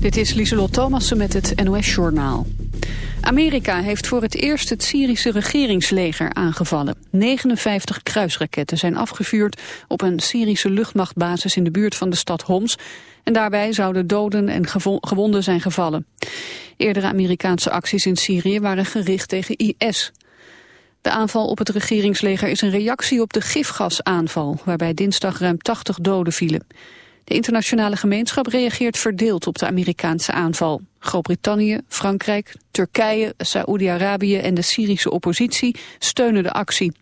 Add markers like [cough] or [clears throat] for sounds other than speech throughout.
Dit is Lieselot Thomassen met het NOS-journaal. Amerika heeft voor het eerst het Syrische regeringsleger aangevallen. 59 kruisraketten zijn afgevuurd op een Syrische luchtmachtbasis in de buurt van de stad Homs. En daarbij zouden doden en gewonden zijn gevallen. Eerdere Amerikaanse acties in Syrië waren gericht tegen IS. De aanval op het regeringsleger is een reactie op de gifgasaanval... waarbij dinsdag ruim 80 doden vielen. De internationale gemeenschap reageert verdeeld op de Amerikaanse aanval. Groot-Brittannië, Frankrijk, Turkije, Saoedi-Arabië en de Syrische oppositie steunen de actie.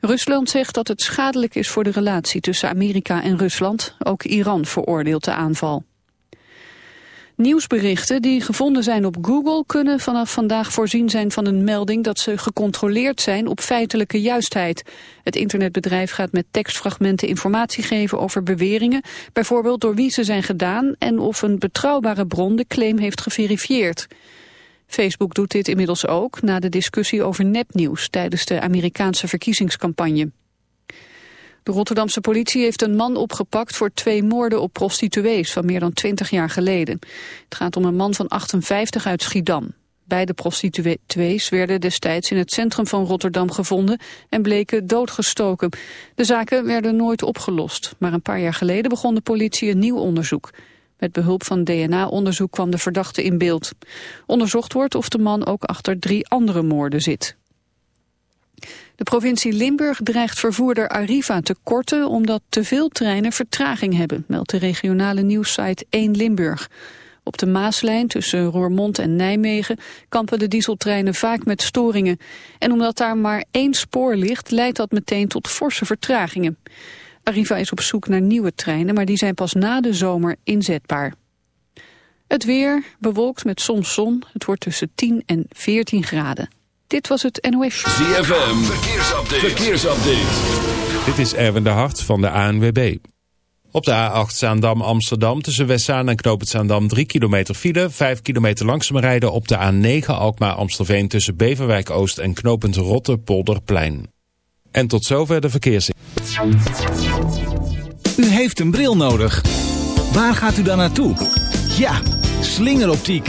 Rusland zegt dat het schadelijk is voor de relatie tussen Amerika en Rusland. Ook Iran veroordeelt de aanval. Nieuwsberichten die gevonden zijn op Google kunnen vanaf vandaag voorzien zijn van een melding dat ze gecontroleerd zijn op feitelijke juistheid. Het internetbedrijf gaat met tekstfragmenten informatie geven over beweringen, bijvoorbeeld door wie ze zijn gedaan en of een betrouwbare bron de claim heeft geverifieerd. Facebook doet dit inmiddels ook na de discussie over nepnieuws tijdens de Amerikaanse verkiezingscampagne. De Rotterdamse politie heeft een man opgepakt voor twee moorden op prostituees van meer dan 20 jaar geleden. Het gaat om een man van 58 uit Schiedam. Beide prostituees werden destijds in het centrum van Rotterdam gevonden en bleken doodgestoken. De zaken werden nooit opgelost, maar een paar jaar geleden begon de politie een nieuw onderzoek. Met behulp van DNA-onderzoek kwam de verdachte in beeld. Onderzocht wordt of de man ook achter drie andere moorden zit. De provincie Limburg dreigt vervoerder Arriva te korten omdat te veel treinen vertraging hebben, meldt de regionale nieuwssite 1 Limburg. Op de Maaslijn tussen Roermond en Nijmegen kampen de dieseltreinen vaak met storingen. En omdat daar maar één spoor ligt, leidt dat meteen tot forse vertragingen. Arriva is op zoek naar nieuwe treinen, maar die zijn pas na de zomer inzetbaar. Het weer bewolkt met soms zon. Het wordt tussen 10 en 14 graden. Dit was het NOS. ZFM, verkeersupdate. verkeersupdate. Dit is Erwin de Hart van de ANWB. Op de A8 Zaandam-Amsterdam tussen Westzaan en Knoop Zaandam 3 kilometer file. 5 kilometer langzaam rijden op de A9 Alkmaar-Amstelveen tussen Beverwijk-Oost en Knopend Rotte-Polderplein. En tot zover de verkeers. U heeft een bril nodig. Waar gaat u dan naartoe? Ja, slingeroptiek.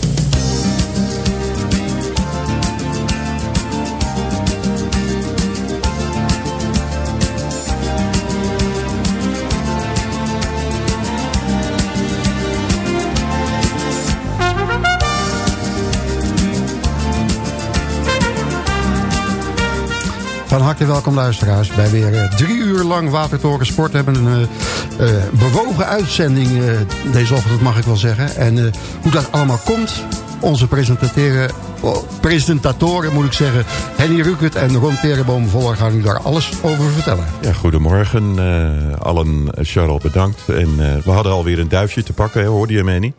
Van harte welkom luisteraars bij weer uh, drie uur lang Watertoren Sport. We hebben een uh, uh, bewogen uitzending deze ochtend mag ik wel zeggen. En hoe dat allemaal komt, onze presentatoren, oh, presentatoren moet ik zeggen... Henny Rukert en Ron Perenboom Voller gaan u daar alles over vertellen. Ja, goedemorgen allen, Charles bedankt. En we hadden alweer een duifje te pakken, hoorde je mij niet?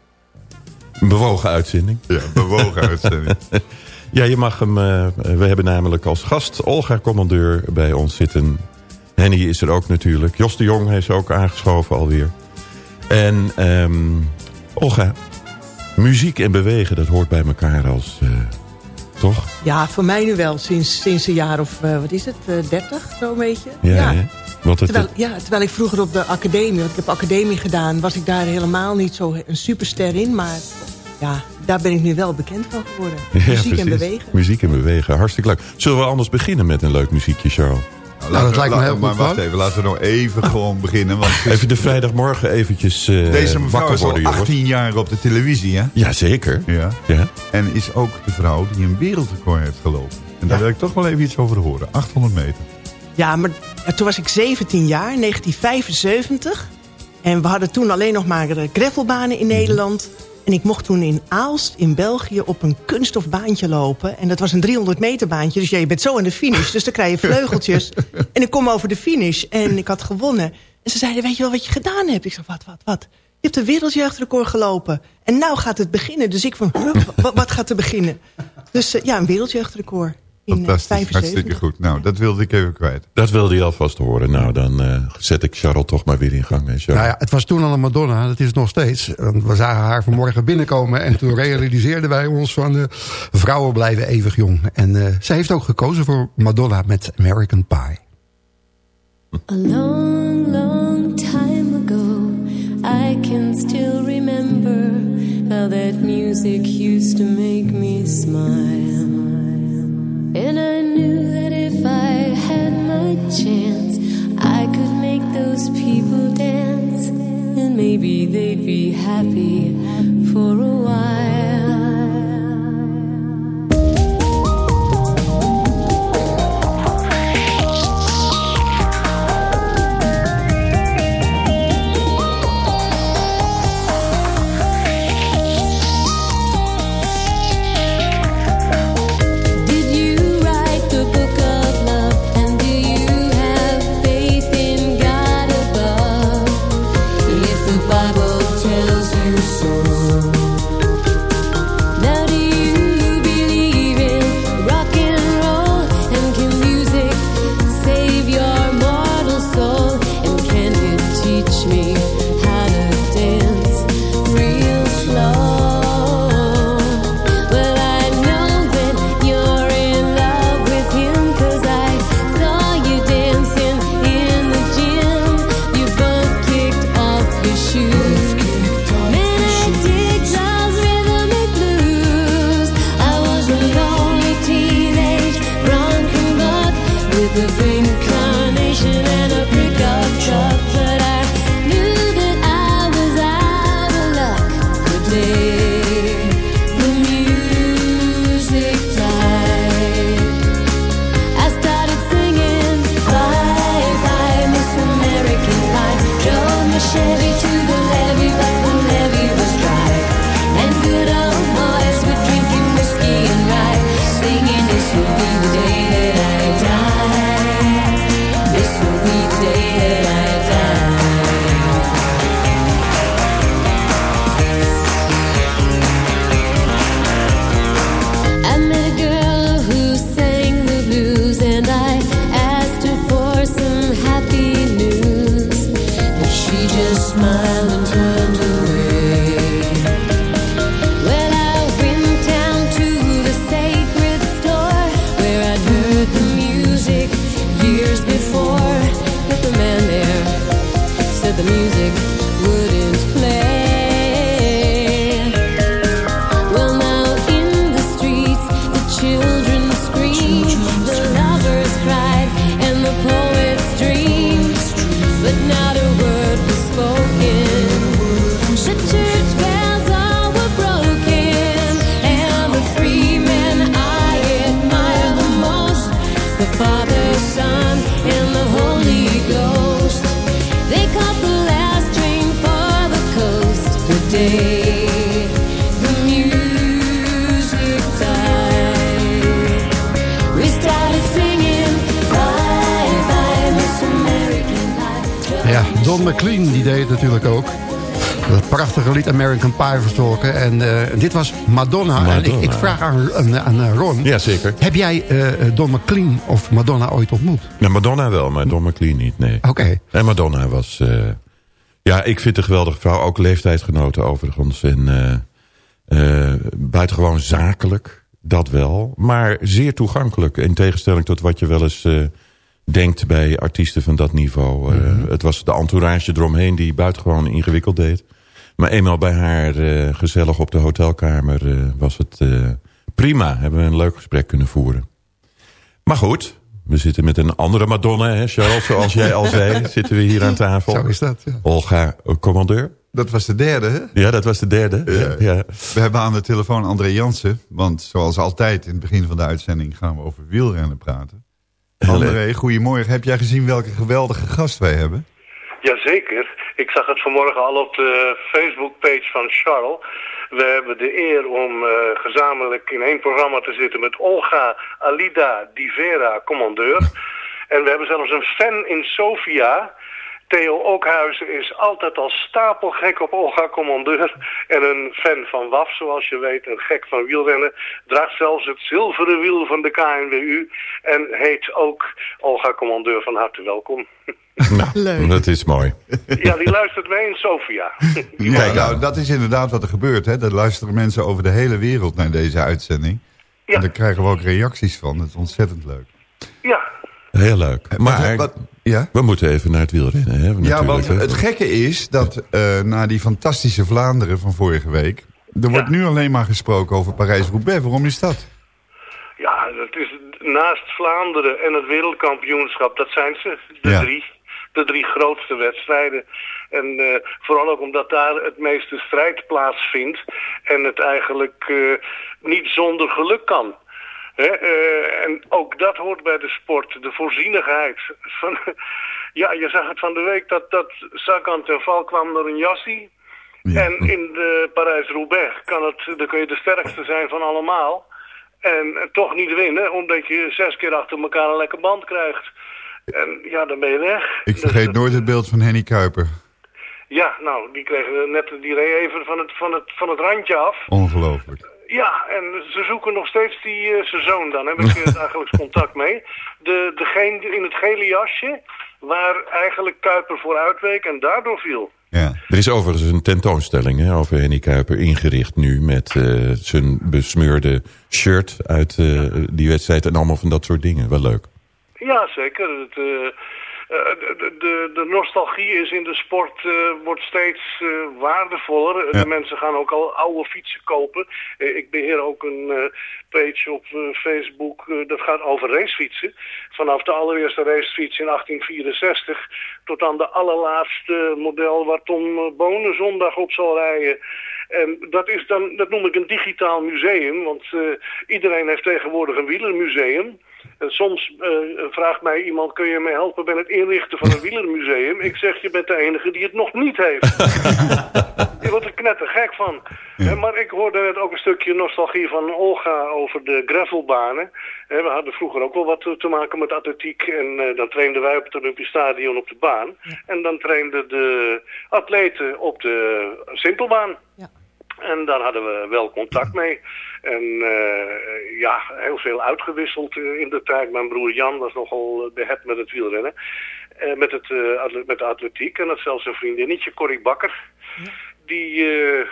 Een bewogen uitzending. Ja, bewogen uitzending. [laughs] Ja, je mag hem... Uh, we hebben namelijk als gast Olga Commandeur bij ons zitten. Henny is er ook natuurlijk. Jos de Jong heeft ook aangeschoven alweer. En um, Olga, muziek en bewegen, dat hoort bij elkaar als... Uh, toch? Ja, voor mij nu wel. Sinds, sinds een jaar of, uh, wat is het, 30 zo'n beetje. Ja, het terwijl, ja, terwijl ik vroeger op de academie, want ik heb academie gedaan... was ik daar helemaal niet zo een superster in. Maar ja, daar ben ik nu wel bekend van geworden. Muziek en bewegen. Muziek en bewegen, hartstikke leuk. Zullen we anders beginnen met een leuk muziekje, Charles? Nou, nou, dat lijkt me heel Maar wacht even, laten we nog even gewoon beginnen. Want even de vrijdagmorgen eventjes uh, Deze mevrouw is al 18 jaar op de televisie, hè? Jazeker. Ja. ja. En is ook de vrouw die een wereldrecord heeft gelopen. En daar wil ik toch wel even iets over horen. 800 meter. Ja, maar toen was ik 17 jaar, 1975. En we hadden toen alleen nog maar gravelbanen in mhm. Nederland. En ik mocht toen in Aalst in België op een kunststof baantje lopen. En dat was een 300 meter baantje. Dus ja, je bent zo aan de finish. Dus dan krijg je vleugeltjes. [laughs] en ik kom over de finish en ik had gewonnen. En ze zeiden, weet je wel wat je gedaan hebt? Ik zei, wat, wat, wat? Je hebt een wereldjeugdrecord gelopen. En nou gaat het beginnen. Dus ik van, wat, wat gaat er beginnen? Dus uh, ja, een wereldjeugdrecord. Fantastisch, hartstikke goed. Nou, dat wilde ik even kwijt. Dat wilde je alvast horen. Nou, dan uh, zet ik Charlotte toch maar weer in gang. Hè, nou ja, het was toen al een Madonna, dat is het nog steeds. We zagen haar vanmorgen binnenkomen en toen realiseerden wij ons van... Uh, vrouwen blijven eeuwig jong. En uh, zij heeft ook gekozen voor Madonna met American Pie. A long, long time ago I can still remember How that music used to make me smile And I knew that if I had my chance, I could make those people dance. And maybe they'd be happy for a while. McLean, die deed het natuurlijk ook. Dat prachtige lied American Pie vertolken. En eh, dit was Madonna. En ik, ik, vraag aan, eh, Ron. Ja, zeker. Heb jij uh, Don McLean of Madonna ooit ontmoet? Ja, Madonna wel, maar Don McLean niet, nee. Oké. En Madonna was... Ja, ik vind een geweldige vrouw. Ook leeftijdgenoten overigens. En buitengewoon zakelijk. Dat wel. Maar zeer toegankelijk. In tegenstelling tot wat je wel eens denkt bij artiesten van dat niveau. Eh, Het was de entourage eromheen die buitengewoon ingewikkeld deed. Maar eenmaal bij haar eh, gezellig op de hotelkamer eh, was het prima. Hebben we een leuk gesprek kunnen voeren. Maar goed, we zitten met een andere Madonna, hè, Charles, zoals jij al zei. [laughs] Zitten we hier aan tafel. Zo is dat, ja. Olga, commandeur. Dat was de derde, hè? Ja, dat was de derde. Ja, ja. We hebben aan de telefoon André Jansen. Want zoals altijd in het begin van de uitzending gaan we over wielrennen praten. André, goedemorgen. Heb jij gezien welke geweldige gast wij hebben? Jazeker. Ik zag het vanmorgen al op de Facebook-page van Charles. We hebben de eer om eh, gezamenlijk in één programma te zitten met Olga Alida Divera, commandeur. En we hebben zelfs een fan in Sofia. Theo Ookhuizen is altijd al stapelgek op Olga Commandeur. En een fan van WAF, zoals je weet, een gek van wielrennen. Draagt zelfs het zilveren wiel van de KNWU. En heet ook Olga Commandeur van harte welkom. [laughs] Nou, dat is mooi. [laughs] Ja, die luistert mee in Sofia. [laughs] Ja, nou, dat is inderdaad wat er gebeurt. Hè? Er luisteren mensen over de hele wereld naar deze uitzending. En daar krijgen we ook reacties van. Dat is ontzettend leuk. Ja. Heel leuk. Maar wat- ja? we moeten even naar het wielrennen. Hè, Ja, natuurlijk, want hè. het gekke is dat eh, na die fantastische Vlaanderen van vorige week... er wordt nu alleen maar gesproken over Parijs-Roubaix. Waarom is dat? Ja, dat is naast Vlaanderen en het wereldkampioenschap, dat zijn ze, de Ja. drie. De drie grootste wedstrijden. En eh, vooral ook omdat daar het meeste strijd plaatsvindt. En het eigenlijk eh, niet zonder geluk kan. Eh, en ook dat hoort bij de sport, de voorzienigheid. Van, [laughs] ja, je zag het van de week dat, dat Sagan ten val kwam door een jassie. En in de Parijs-Roubaix kan het, dan kun je de sterkste zijn van allemaal. En toch niet winnen, omdat je zes keer achter elkaar een lekker band krijgt. En ja, dan ben je weg. Ik vergeet nooit het beeld van Henny Kuiper. Ja, nou, die kreeg net die reed even van het, van, het, van het randje af. Ongelooflijk. Ja, en ze zoeken nog steeds die, eh, zijn zoon dan. Heb ik eh, dagelijks contact mee. De, degene in het gele jasje, waar eigenlijk Kuiper voor uitweek en daardoor viel. Er is overigens een tentoonstelling hè, over Henny Kuiper ingericht nu... met eh, zijn besmeurde shirt uit eh, die wedstrijd en allemaal van dat soort dingen. Wel leuk. Ja, zeker. Het, eh, eh, de, de, de nostalgie is in de sport eh, wordt steeds eh, waardevoller. Ja. De mensen gaan ook al oude fietsen kopen. Eh, ik beheer ook een eh, page op eh, Facebook eh, dat gaat over racefietsen. Vanaf de allereerste racefiets in 1864 tot aan de allerlaatste model waar Tom eh, Bonen zondag op zal rijden. En dat, is dan, dat noem ik een digitaal museum, want eh, iedereen heeft tegenwoordig een wielermuseum. En soms eh, vraagt mij iemand, kun je me helpen bij het inrichten van een [laughs] wielermuseum? Ik zeg, je bent de enige die het nog niet heeft. [laughs] je wordt er knettergek van. Maar ik hoorde net ook een stukje nostalgie van Olga over de gravelbanen. We hadden vroeger ook wel wat te- maken met atletiek. En eh, dan trainden wij op het Olympisch Stadion op de baan. En dan trainden de atleten op de simpelbaan. En daar hadden we wel contact mee. En eh, ja, heel veel uitgewisseld eh, in de tijd. Mijn broer Jan was nogal eh, behept met het wielrennen. Eh, met, het, met de atletiek. En dat zelfs een vriendinnetje, Corrie Bakker. Die eh, eh,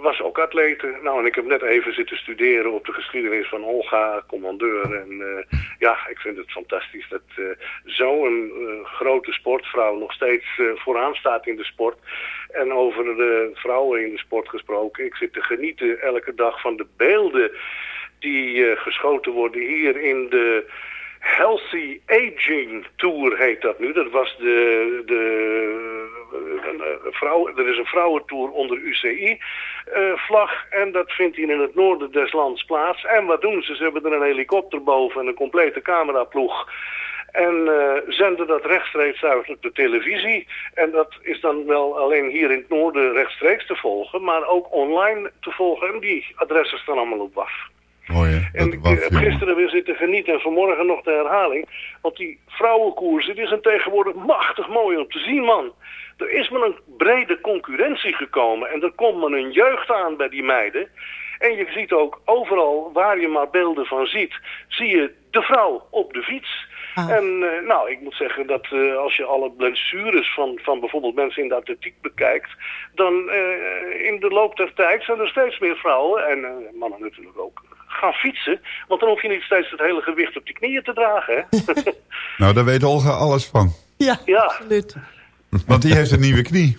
was ook atlete. Nou, en ik heb net even zitten studeren op de geschiedenis van Olga, commandeur. En ja, ik vind het fantastisch dat zo'n grote sportvrouw nog steeds vooraan staat in de sport. En over de vrouwen in de sport gesproken. Ik zit te genieten elke dag van de beelden die eh, geschoten worden hier in de Healthy Aging Tour heet dat nu. Dat was de, de een, eh, vrouw, er is een vrouwentour onder UCI-vlag en dat vindt hier in het noorden des lands plaats. En wat doen ze? Ze hebben er een helikopter boven en een complete cameraploeg. En eh, zenden dat rechtstreeks uit op de televisie. En dat is dan wel alleen hier in het noorden rechtstreeks te volgen, maar ook online te volgen. En die adressen staan allemaal op WAF. Mooi, hè? En ik heb gisteren weer zitten genieten en vanmorgen nog de herhaling. Want die vrouwenkoersen die zijn tegenwoordig machtig mooi om te zien, man. Er is maar een brede concurrentie gekomen en er komt maar een jeugd aan bij die meiden. En je ziet ook overal waar je maar beelden van ziet, zie je de vrouw op de fiets. Ah. En eh, nou, ik moet zeggen dat eh, als je alle blessures van, van bijvoorbeeld mensen in de atletiek bekijkt, dan eh, in de loop der tijd zijn er steeds meer vrouwen, en mannen natuurlijk ook, gaan fietsen. Want dan hoef je niet steeds het hele gewicht op die knieën te dragen. Hè? [laughs] Nou, daar weet Olga alles van. Ja, ja. absoluut. Want die heeft een nieuwe knie.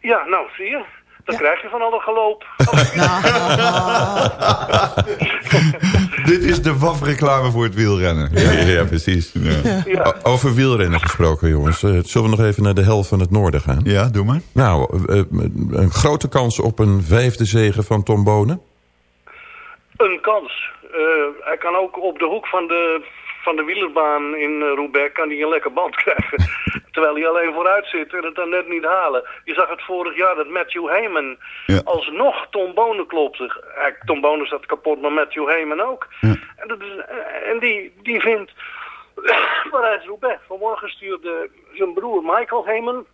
ja, nou zie je. Dan krijg je van al dat geloop. [laughs] [laughs] Dit is de WAF-reclame voor het wielrennen. Ja, ja, precies. Ja. Over wielrennen gesproken, jongens. Eh, zullen we nog even naar de helft van het noorden gaan? Ja, doe maar. Nou, eh, een grote kans op een vijfde zege van Tom Bonen. Een kans. Eh, hij kan ook op de hoek van de, van de wielerbaan in eh, Roubaix kan hij een lekker band [laughs] krijgen. Terwijl hij alleen vooruit zit en het dan net niet halen. Je zag het vorig jaar dat Matthew Heyman Ja. alsnog Tom Bonen klopte. Tom Bonen zat kapot, maar Matthew Heyman ook. En, dat is, eh, en die, die vindt [coughs] Parijs-Roubaix. Vanmorgen stuurde zijn broer Michael Heyman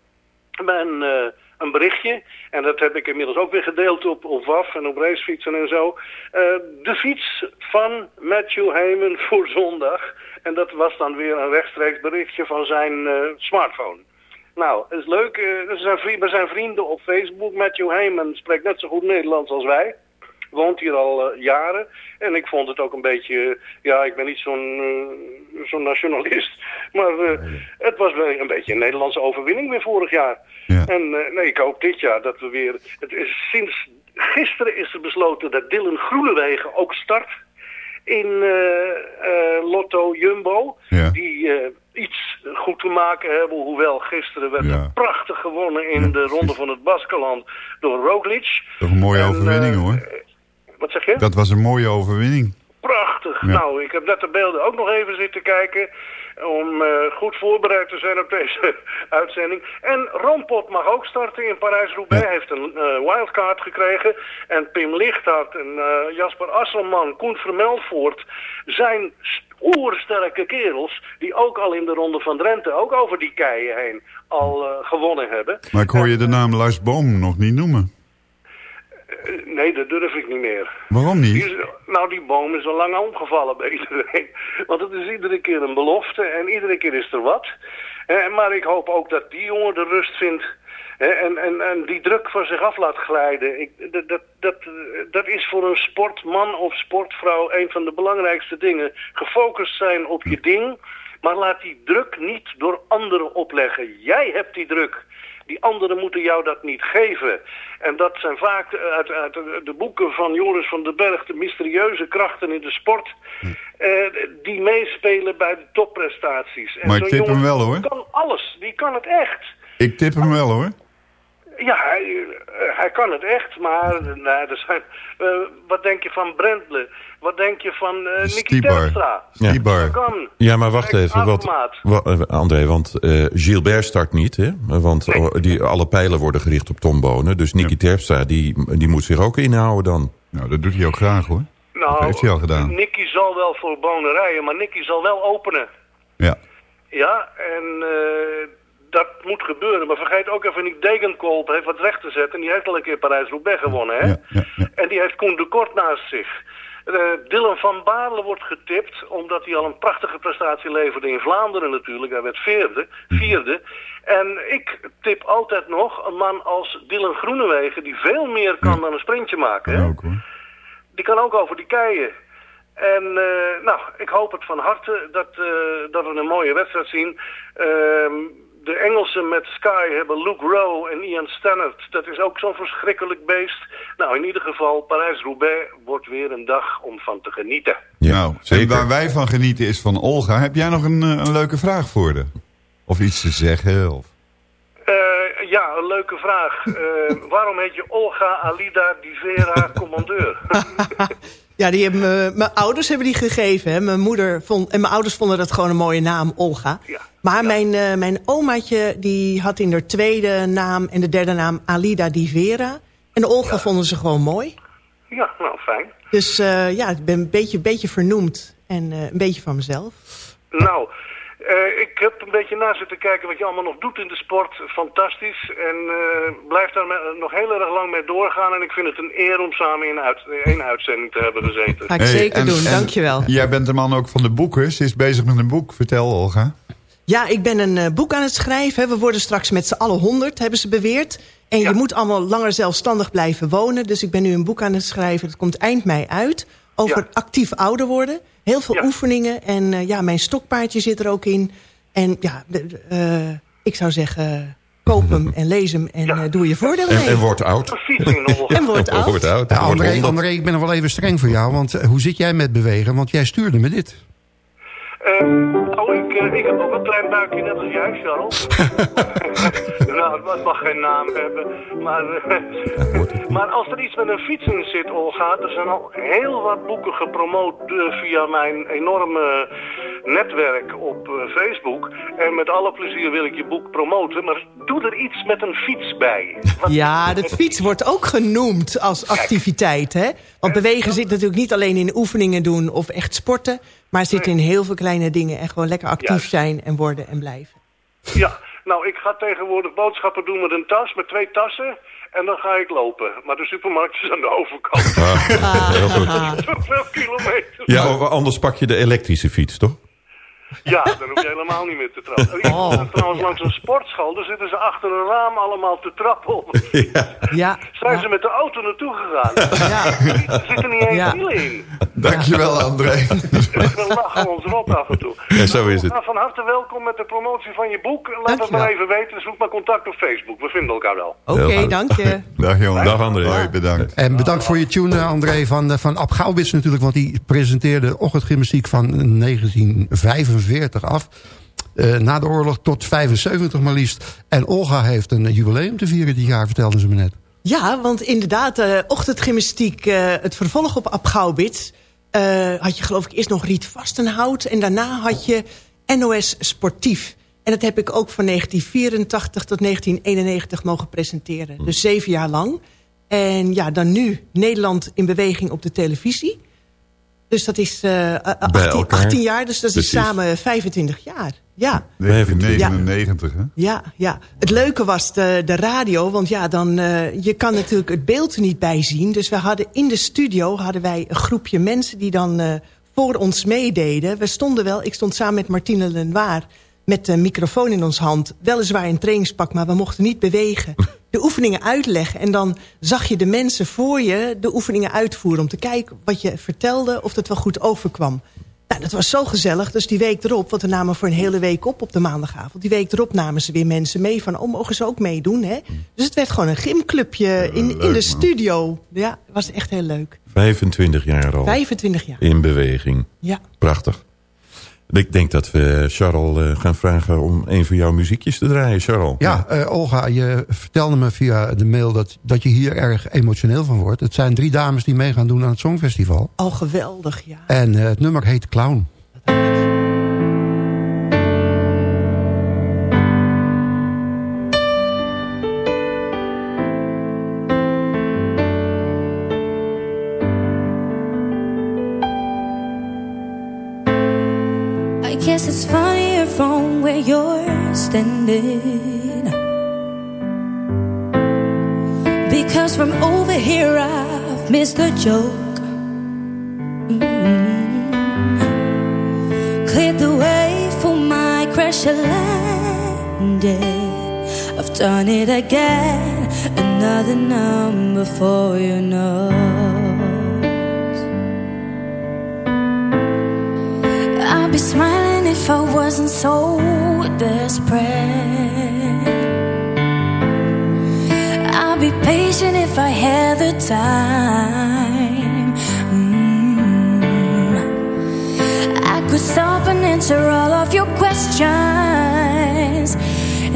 mij een, eh, berichtje. En dat heb ik inmiddels ook weer gedeeld op, op WAF en op racefietsen en zo. Eh, de fiets van Matthew Heyman voor zondag. En dat was dan weer een rechtstreeks berichtje van zijn eh, smartphone. Nou, het is leuk. eh, zijn vrienden, we zijn vrienden op Facebook. Matthew Heyman spreekt net zo goed Nederlands als wij. Woont hier al eh, jaren. En ik vond het ook een beetje... Ja, ik ben niet zo'n eh, zo'n nationalist. [laughs] Maar eh, het was wel een beetje een Nederlandse overwinning weer vorig jaar. Ja. En eh, nee, ik hoop dit jaar dat we weer... Het is, sinds gisteren is er besloten dat Dylan Groenewegen ook start in eh, eh, Lotto Jumbo. Ja. Die eh, iets goed te maken hebben. Hoewel gisteren werd Ja. er prachtig gewonnen in de ronde van het Baskeland door Roglic. Toch een mooie En, overwinning eh, hoor. Wat zeg je? Dat was een mooie overwinning. Prachtig. Ja. Nou, ik heb net de beelden ook nog even zitten kijken. Om eh, goed voorbereid te zijn op deze [laughs] uitzending. En Rompot mag ook starten in Parijs-Roubaix. Hij heeft een eh, wildcard gekregen. En Pim Lichthart en eh, Jasper Asselman, Koen Vermelvoort... zijn st- oersterke kerels die ook al in de ronde van Drenthe... ook over die keien heen al gewonnen hebben. Maar ik hoor je de naam Lars Boom nog niet noemen. Eh, nee, dat durf ik niet meer. Waarom Die niet? is- nou, die boom is al lang omgevallen bij [laughs] iedereen. Want het is iedere keer een belofte en iedere keer is er wat. Eh, maar ik hoop ook dat die jongen de rust vindt. en, en, en die druk van zich af laat glijden. Ik, dat, dat, dat, dat is voor een sportman of sportvrouw een van de belangrijkste dingen. Gefocust zijn op je ding. Maar laat die druk niet door anderen opleggen. Jij hebt die druk. Die anderen moeten jou dat niet geven. En dat zijn vaak uit, uit de boeken van Joris van den Berg... de mysterieuze krachten in de sport... eh, die meespelen bij de topprestaties. En Maar ik tip hem wel, hoor. kan alles. Die kan het echt. Ik tip hem wel hoor. Ja, hij, eh, hij kan het echt, maar nou, er zijn, eh, wat denk je van Brentle? Wat denk je van eh Nicky. Terpstra? Kan. Ja, maar wacht Kijk, even. Want, Avermaat. wa- eh, André, want eh, Gilbert start niet, hè? Want Nee. oh, die, alle pijlen worden gericht op Tom Bonen. Dus Nicky Terpstra, die, die moet zich ook inhouden dan. Nou, dat doet hij ook graag hoor. Nou, Dat heeft hij al gedaan. Nicky zal wel voor Bonen rijden, maar Nicky zal wel openen. Ja. Ja, en eh, dat moet gebeuren. Maar vergeet ook even niet, Degenkolb heeft wat recht te zetten. Die heeft al een keer Parijs-Roubaix gewonnen, hè? Ja, ja, ja. En die heeft Koen de Kort naast zich. Eh, Dylan van Baarle wordt getipt, omdat hij al een prachtige prestatie leverde in Vlaanderen natuurlijk. Hij werd vierde. vierde. En ik tip altijd nog een man als Dylan Groenewegen, die veel meer kan dan een sprintje maken. Hè? Ook hoor. Die kan ook over die keien. En eh, nou, ik hoop het van harte dat, eh, dat we een mooie wedstrijd zien. Ehm, de Engelsen met Sky hebben Luke Rowe en Ian Stannard. Dat is ook zo'n verschrikkelijk beest. Nou, in ieder geval, Parijs-Roubaix wordt weer een dag om van te genieten. Ja, nou, zeker. en waar wij van genieten is van Olga. Heb jij nog een, eh, een leuke vraag voor haar? Of iets te zeggen? Of... Eh, ja, een leuke vraag. Eh, [laughs] waarom heet je Olga Alida Divera commandeur? [laughs] [laughs] Ja, die hebben me, mijn ouders hebben die gegeven. Hè. Mijn moeder vond, en mijn ouders vonden dat gewoon een mooie naam, Olga. Ja. Maar mijn, eh, mijn omaatje die had in de tweede naam en de derde naam Alida Di Vera. En Olga vonden ze gewoon mooi. ja, nou fijn. Dus eh, ja, ik ben een beetje, beetje vernoemd. En eh, een beetje van mezelf. Nou, Eh, ik heb een beetje na zitten kijken wat je allemaal nog doet in de sport. Fantastisch. En uh, blijf daar me- nog heel erg lang mee doorgaan. En ik vind het een eer om samen in uit, één uitzending te hebben gezeten. Ga ik Hey, zeker en- doen, en dankjewel. Jij bent de man ook van de boeken. Ze is bezig met een boek. Vertel, Olga. Ja, ik ben een eh, boek aan het schrijven. We worden straks met z'n allen honderd, hebben ze beweerd. En je moet allemaal langer zelfstandig blijven wonen. Dus ik ben nu een boek aan het schrijven. Dat komt eind mei uit. Over Ja. actief ouder worden. Heel veel Ja. oefeningen. En eh, ja, mijn stokpaardje zit er ook in. En ja, de- de, eh, ik zou zeggen, koop hem en lees hem. En Ja. eh, doe je voordeel En, mee. en wordt oud. Verfietsing nog. [laughs] En wordt oud. Oud. André, 100. André, ik ben nog wel even streng voor jou. Want hoe zit jij met bewegen? Want jij stuurde me dit. Eh, oh, ik, eh, ik heb ook een klein buikje, net als jij, Charles. [laughs] [laughs] nou, het mag geen naam hebben. Maar, eh, [laughs] maar als er iets met een fiets in zit, Olga... er zijn al heel wat boeken gepromoot eh, via mijn enorme netwerk op eh, Facebook. En met alle plezier wil ik je boek promoten. Maar doe er iets met een fiets bij. Ja, de fiets wordt ook genoemd als activiteit. Hè? Want bewegen zit natuurlijk niet alleen in oefeningen doen of echt sporten. Maar zit in heel veel kleine dingen. En gewoon lekker actief Juist. zijn en worden en blijven. Ja, nou, ik ga tegenwoordig boodschappen doen met een tas, met twee tassen. En dan ga ik lopen. Maar de supermarkt is aan de overkant. Ah, heel goed. [laughs] Zoveel kilometer. Ja, anders pak je de elektrische fiets, toch? Ja, dan hoef je helemaal niet meer te trappen. Ik Oh. ben trouwens langs een sportschool. Daar zitten ze achter een raam allemaal te trappen. [laughs] op. Ja, Zijn ze met de auto naartoe gegaan? ja. Er zitten niet eens Ja. in. Dankjewel, André. We lachen ons rot af en toe. Ja, zo is het. Nou, van harte welkom met de promotie van je boek. Laat het maar even weten. Zoek maar contact op Facebook. We vinden elkaar wel. Oké, goed. dank je. [laughs] Dag, jongen. Dag, André. Hoi, bedankt. En bedankt voor je tune, André, van, eh, van Ab Gauwits natuurlijk. Want die presenteerde ochtendgymnastiek van 1945 af. Eh, na de oorlog tot 75 maar liefst. En Olga heeft een jubileum te vieren dit jaar, vertelde ze me net. Ja, want inderdaad, eh ochtendgymnastiek, eh, het vervolg op Ab had je geloof ik eerst nog Riet Vastenhout... en daarna had je NOS Sportief. En dat heb ik ook van 1984 tot 1991 mogen presenteren. Dus zeven jaar lang. En ja, dan nu Nederland in beweging op de televisie. Dus dat is eh, eh, 18, elkaar. 18 jaar, dus dat is samen 25 jaar. Ja. 1999, hè? Ja, ja. Het leuke was de, de radio, want ja, dan, eh, je kan natuurlijk het beeld er niet bij zien. Dus we hadden in de studio hadden wij een groepje mensen die dan eh, voor ons meededen. We stonden wel, ik stond samen met Martine Lenoir met de microfoon in ons hand. Weliswaar in trainingspak, maar we mochten niet bewegen. [laughs] De oefeningen uitleggen en dan zag je de mensen voor je de oefeningen uitvoeren... om te kijken wat je vertelde of dat wel goed overkwam. Nou, dat was zo gezellig. Dus die week erop, want we namen voor een hele week op op de maandagavond. Die week erop namen ze weer mensen mee van, oh, mogen ze ook meedoen, hè? Dus het werd gewoon een gymclubje in, in de studio. Ja, het was echt heel leuk. 25 jaar al 25 jaar. in beweging. Ja. Prachtig. Ik denk dat we Charles eh, gaan vragen om een van jouw muziekjes te draaien. Charles. Ja, eh, Olga, je vertelde me via de mail dat, dat je hier erg emotioneel van wordt. Het zijn drie dames die mee gaan doen aan het Songfestival. Al geweldig, ja. En eh, het nummer heet Clown. Standing. Because from over here I've missed the joke. Mm. Cleared the way for my crash landing. I've done it again, another number for your nose. I'd be smiling if I wasn't so desperate. I'd be patient if I had the time. Mm. I could stop and answer all of your questions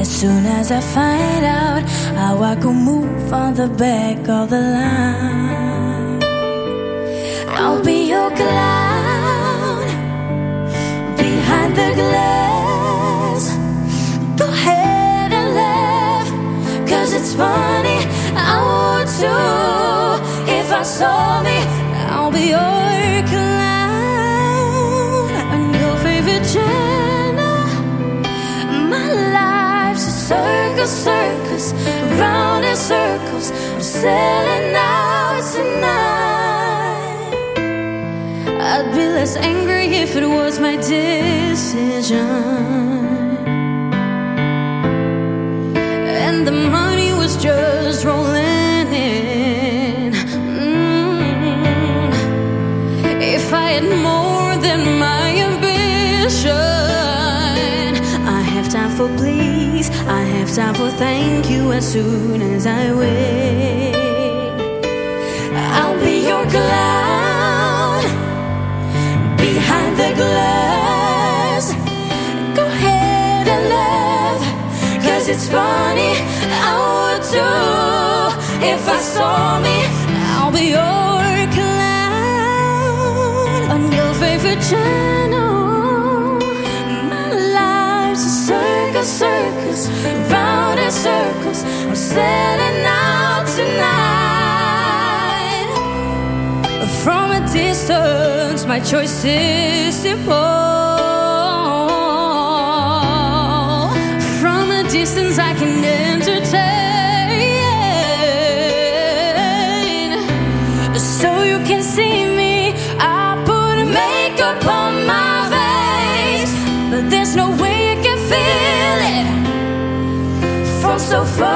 as soon as I find out how I can move on the back of the line. I'll be your clown saw me. I'll be your clown on your favorite channel. My life's a circus, circus, round in circles. I'm selling out tonight. I'd be less angry if it was my decision. And the money was just rolling more than my ambition, I have time for please. I have time for thank you as soon as I wake. I'll be your clown behind the glass. Go ahead and laugh, cause it's funny. I would too if I saw me. I'll be your your favorite channel. My life's a circus, circus, round in circles. I'm setting out tonight. From a distance, my choice is simple. From a distance, I can entertain. So you can see so far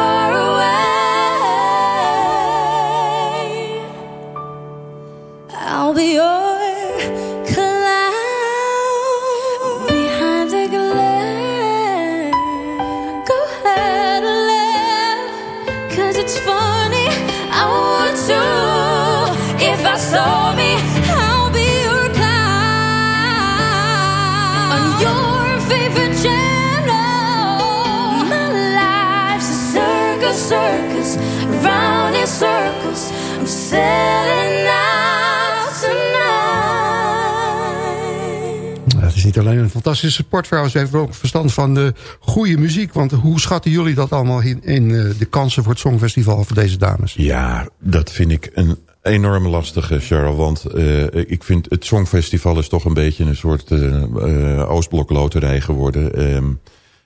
niet alleen een fantastische sportvrouw. Ze heeft ook verstand van de goede muziek. Want hoe schatten jullie dat allemaal in, in eh, de kansen voor het Songfestival voor deze dames? Ja, dat vind ik een enorm lastige, Charles. Want eh, ik vind het Songfestival is toch een beetje een soort eh, eh, Oostblok-loterij geworden. Ehm,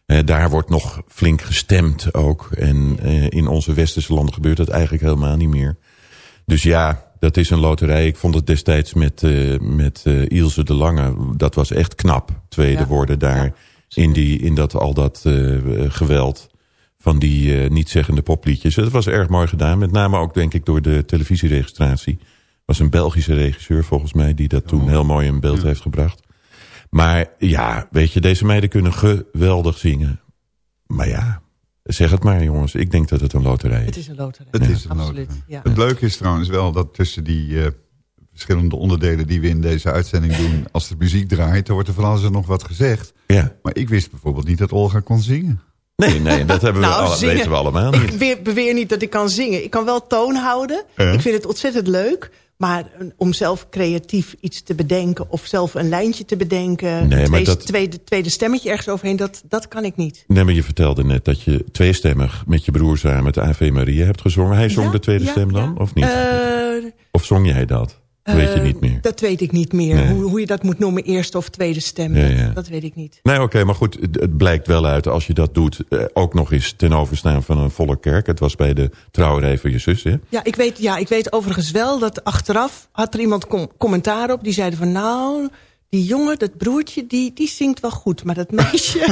eh, daar wordt nog flink gestemd ook. En eh, in onze westerse landen gebeurt dat eigenlijk helemaal niet meer. Dus ja, dat is een loterij. Ik vond het destijds met, eh, met eh, Ilse de Lange, dat was echt knap. Tweede Ja. worden daar in, die, in dat, al dat eh, geweld van die eh, niet-zeggende popliedjes. Het was erg mooi gedaan. Met name ook denk ik door de televisieregistratie. was een Belgische regisseur volgens mij die dat toen heel mooi in beeld heeft gebracht. Maar ja, weet je, deze meiden kunnen geweldig zingen. Maar ja, zeg het maar jongens. Ik denk dat het een loterij is. Het is een loterij. Het is een Absoluut. loterij. Ja. Het leuke is trouwens wel dat tussen die eh, verschillende onderdelen die we in deze uitzending doen, als de muziek draait, dan wordt er van alles en nog wat gezegd. Ja. Maar ik wist bijvoorbeeld niet dat Olga kon zingen. Nee, nee, dat hebben we Nou, alle- weten we allemaal Ik niet. weer- beweer niet dat ik kan zingen. Ik kan wel toon houden. Ik vind het ontzettend leuk. Maar om zelf creatief iets te bedenken... of zelf een lijntje te bedenken... Nee, twee- dat- tweede, tweede stemmetje ergens overheen... Dat, dat kan ik niet. Nee, maar je vertelde net dat je tweestemmig met je broer samen het Ave Maria hebt gezongen. Hij zong Ja, de tweede ja, stem dan, ja. of niet? Eh, of zong jij dat? Weet je eh, niet meer. Dat weet ik niet meer. Nee. Hoe, hoe je dat moet noemen, eerste of tweede stem. Ja, dat- ja. Dat weet ik niet. Nee, oké, maar goed, het, het blijkt wel uit als je dat doet... eh, ook nog eens ten overstaan van een volle kerk. Het was bij de trouwerij van je zus, hè? Ja ik, weet, ja, ik weet overigens wel dat achteraf had er iemand com- commentaar op. Die zeiden van nou, die jongen, dat broertje, die, die zingt wel goed. Maar dat meisje... [laughs]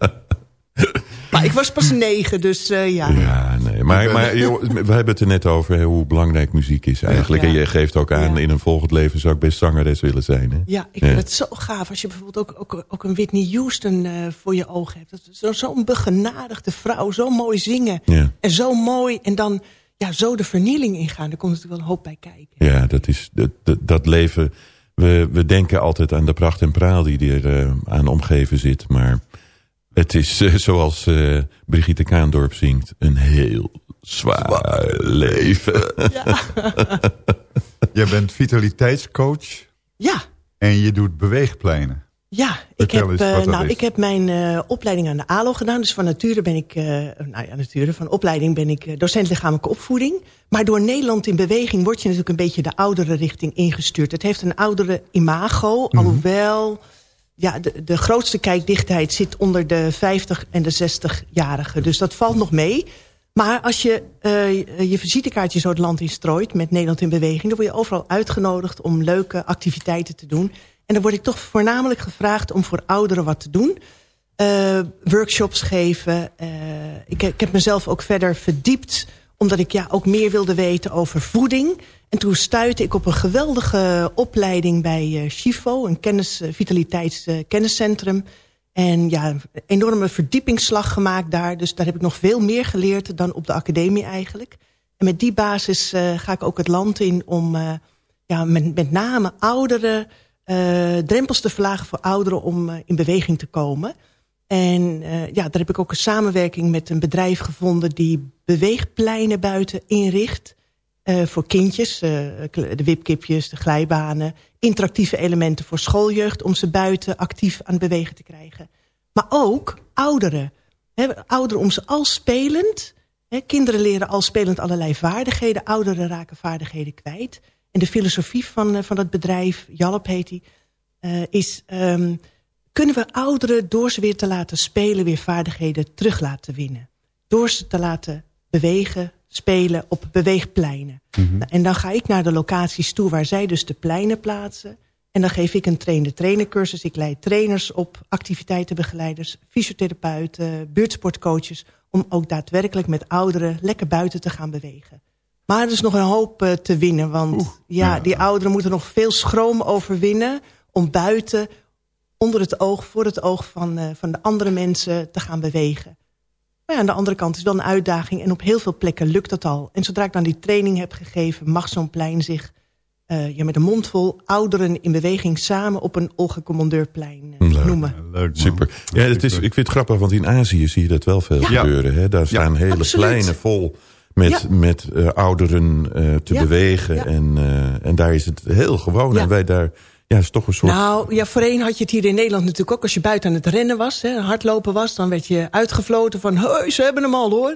[laughs] [laughs] maar ik was pas negen, dus eh, ja. Ja, nee. Maar, maar joh, we hebben het er net over hè, hoe belangrijk muziek is eigenlijk. Ja. En je geeft ook aan, Ja. in een volgend leven zou ik best zangeres willen zijn. Hè? Ja, ik vind het zo gaaf als je bijvoorbeeld ook, ook, ook een Whitney Houston eh, voor je ogen hebt. Zo- Zo'n begenadigde vrouw, zo mooi zingen. En zo mooi, en dan ja, zo de vernieling ingaan. Daar komt natuurlijk wel een hoop bij kijken. Ja, dat, is, dat, dat, dat leven... We, we denken altijd aan de pracht en praal die er eh, aan omgeven zit. Maar het is eh, zoals eh, Brigitte Kaandorp zingt... een heel zwaar leven. [laughs] [laughs] Jij bent vitaliteitscoach Ja, en je doet beweegpleinen. Ja, ik heb, eh, nou, ik heb mijn eh, opleiding aan de ALO gedaan. Dus van nature ben ik, eh, nou ja, nature, van opleiding ben ik docent lichamelijke opvoeding. Maar door Nederland in beweging word je natuurlijk een beetje de oudere richting ingestuurd. Het heeft een oudere imago, Mhm. alhoewel ja, de, de grootste kijkdichtheid zit onder de 50 en de 60-jarigen. Dus dat valt nog mee. Maar als je uh, je visitekaartje zo het land instrooit met Nederland in Beweging... dan word je overal uitgenodigd om leuke activiteiten te doen. En dan word ik toch voornamelijk gevraagd om voor ouderen wat te doen. Uh, workshops geven. Uh, ik, ik heb mezelf ook verder verdiept... omdat ik ja, ook meer wilde weten over voeding... En toen stuitte ik op een geweldige opleiding bij Chifo, een kennis, uh, vitaliteitskenniscentrum. Uh, en ja, een enorme verdiepingsslag gemaakt daar. Dus daar heb ik nog veel meer geleerd dan op de academie eigenlijk. En met die basis ga ik ook het land in om ja, met, met name ouderen... drempels te verlagen voor ouderen om in beweging te komen. En ja, daar heb ik ook een samenwerking met een bedrijf gevonden... die beweegpleinen buiten inricht... Uh, voor kindjes, uh, de wipkipjes, de glijbanen. Interactieve elementen voor schooljeugd om ze buiten actief aan het bewegen te krijgen. Maar ook ouderen. Ouderen om ze al spelend... Kinderen leren al spelend allerlei vaardigheden. Ouderen raken vaardigheden kwijt. En de filosofie van, van dat bedrijf, Jalp heet die... is, um, kunnen we ouderen door ze weer te laten spelen... weer vaardigheden terug laten winnen. Door ze te laten bewegen, spelen op beweegpleinen. Mm -hmm. En dan ga ik naar de locaties toe waar zij dus de pleinen plaatsen. En dan geef ik een trainer-trainercursus. Ik leid trainers op, activiteitenbegeleiders, fysiotherapeuten, buurtsportcoaches... om ook daadwerkelijk met ouderen lekker buiten te gaan bewegen. Maar er is nog een hoop uh, te winnen. Want Oeh, ja, ja, die ouderen moeten nog veel schroom overwinnen... om buiten, onder het oog, voor het oog van, uh, van de andere mensen te gaan bewegen. Maar ja, aan de andere kant is het wel een uitdaging. En op heel veel plekken lukt dat al. En zodra ik dan die training heb gegeven... mag zo'n plein zich uh, ja, met een mond vol ouderen in beweging... samen op een Olga Commandeurplein uh, noemen. Leuk, Super. Ja, het is, ik vind het grappig, want in Azië zie je dat wel veel ja. gebeuren. Hè? Daar staan ja, hele absoluut. pleinen vol met, ja. met uh, ouderen te bewegen. En, en daar is het heel gewoon. En wij daar ja, is toch een soort... Nou, ja, voorheen had je het hier in Nederland natuurlijk ook... als je buiten aan het rennen was, hè, hardlopen was... dan werd je uitgefloten van... Hoi, ze hebben hem al, hoor.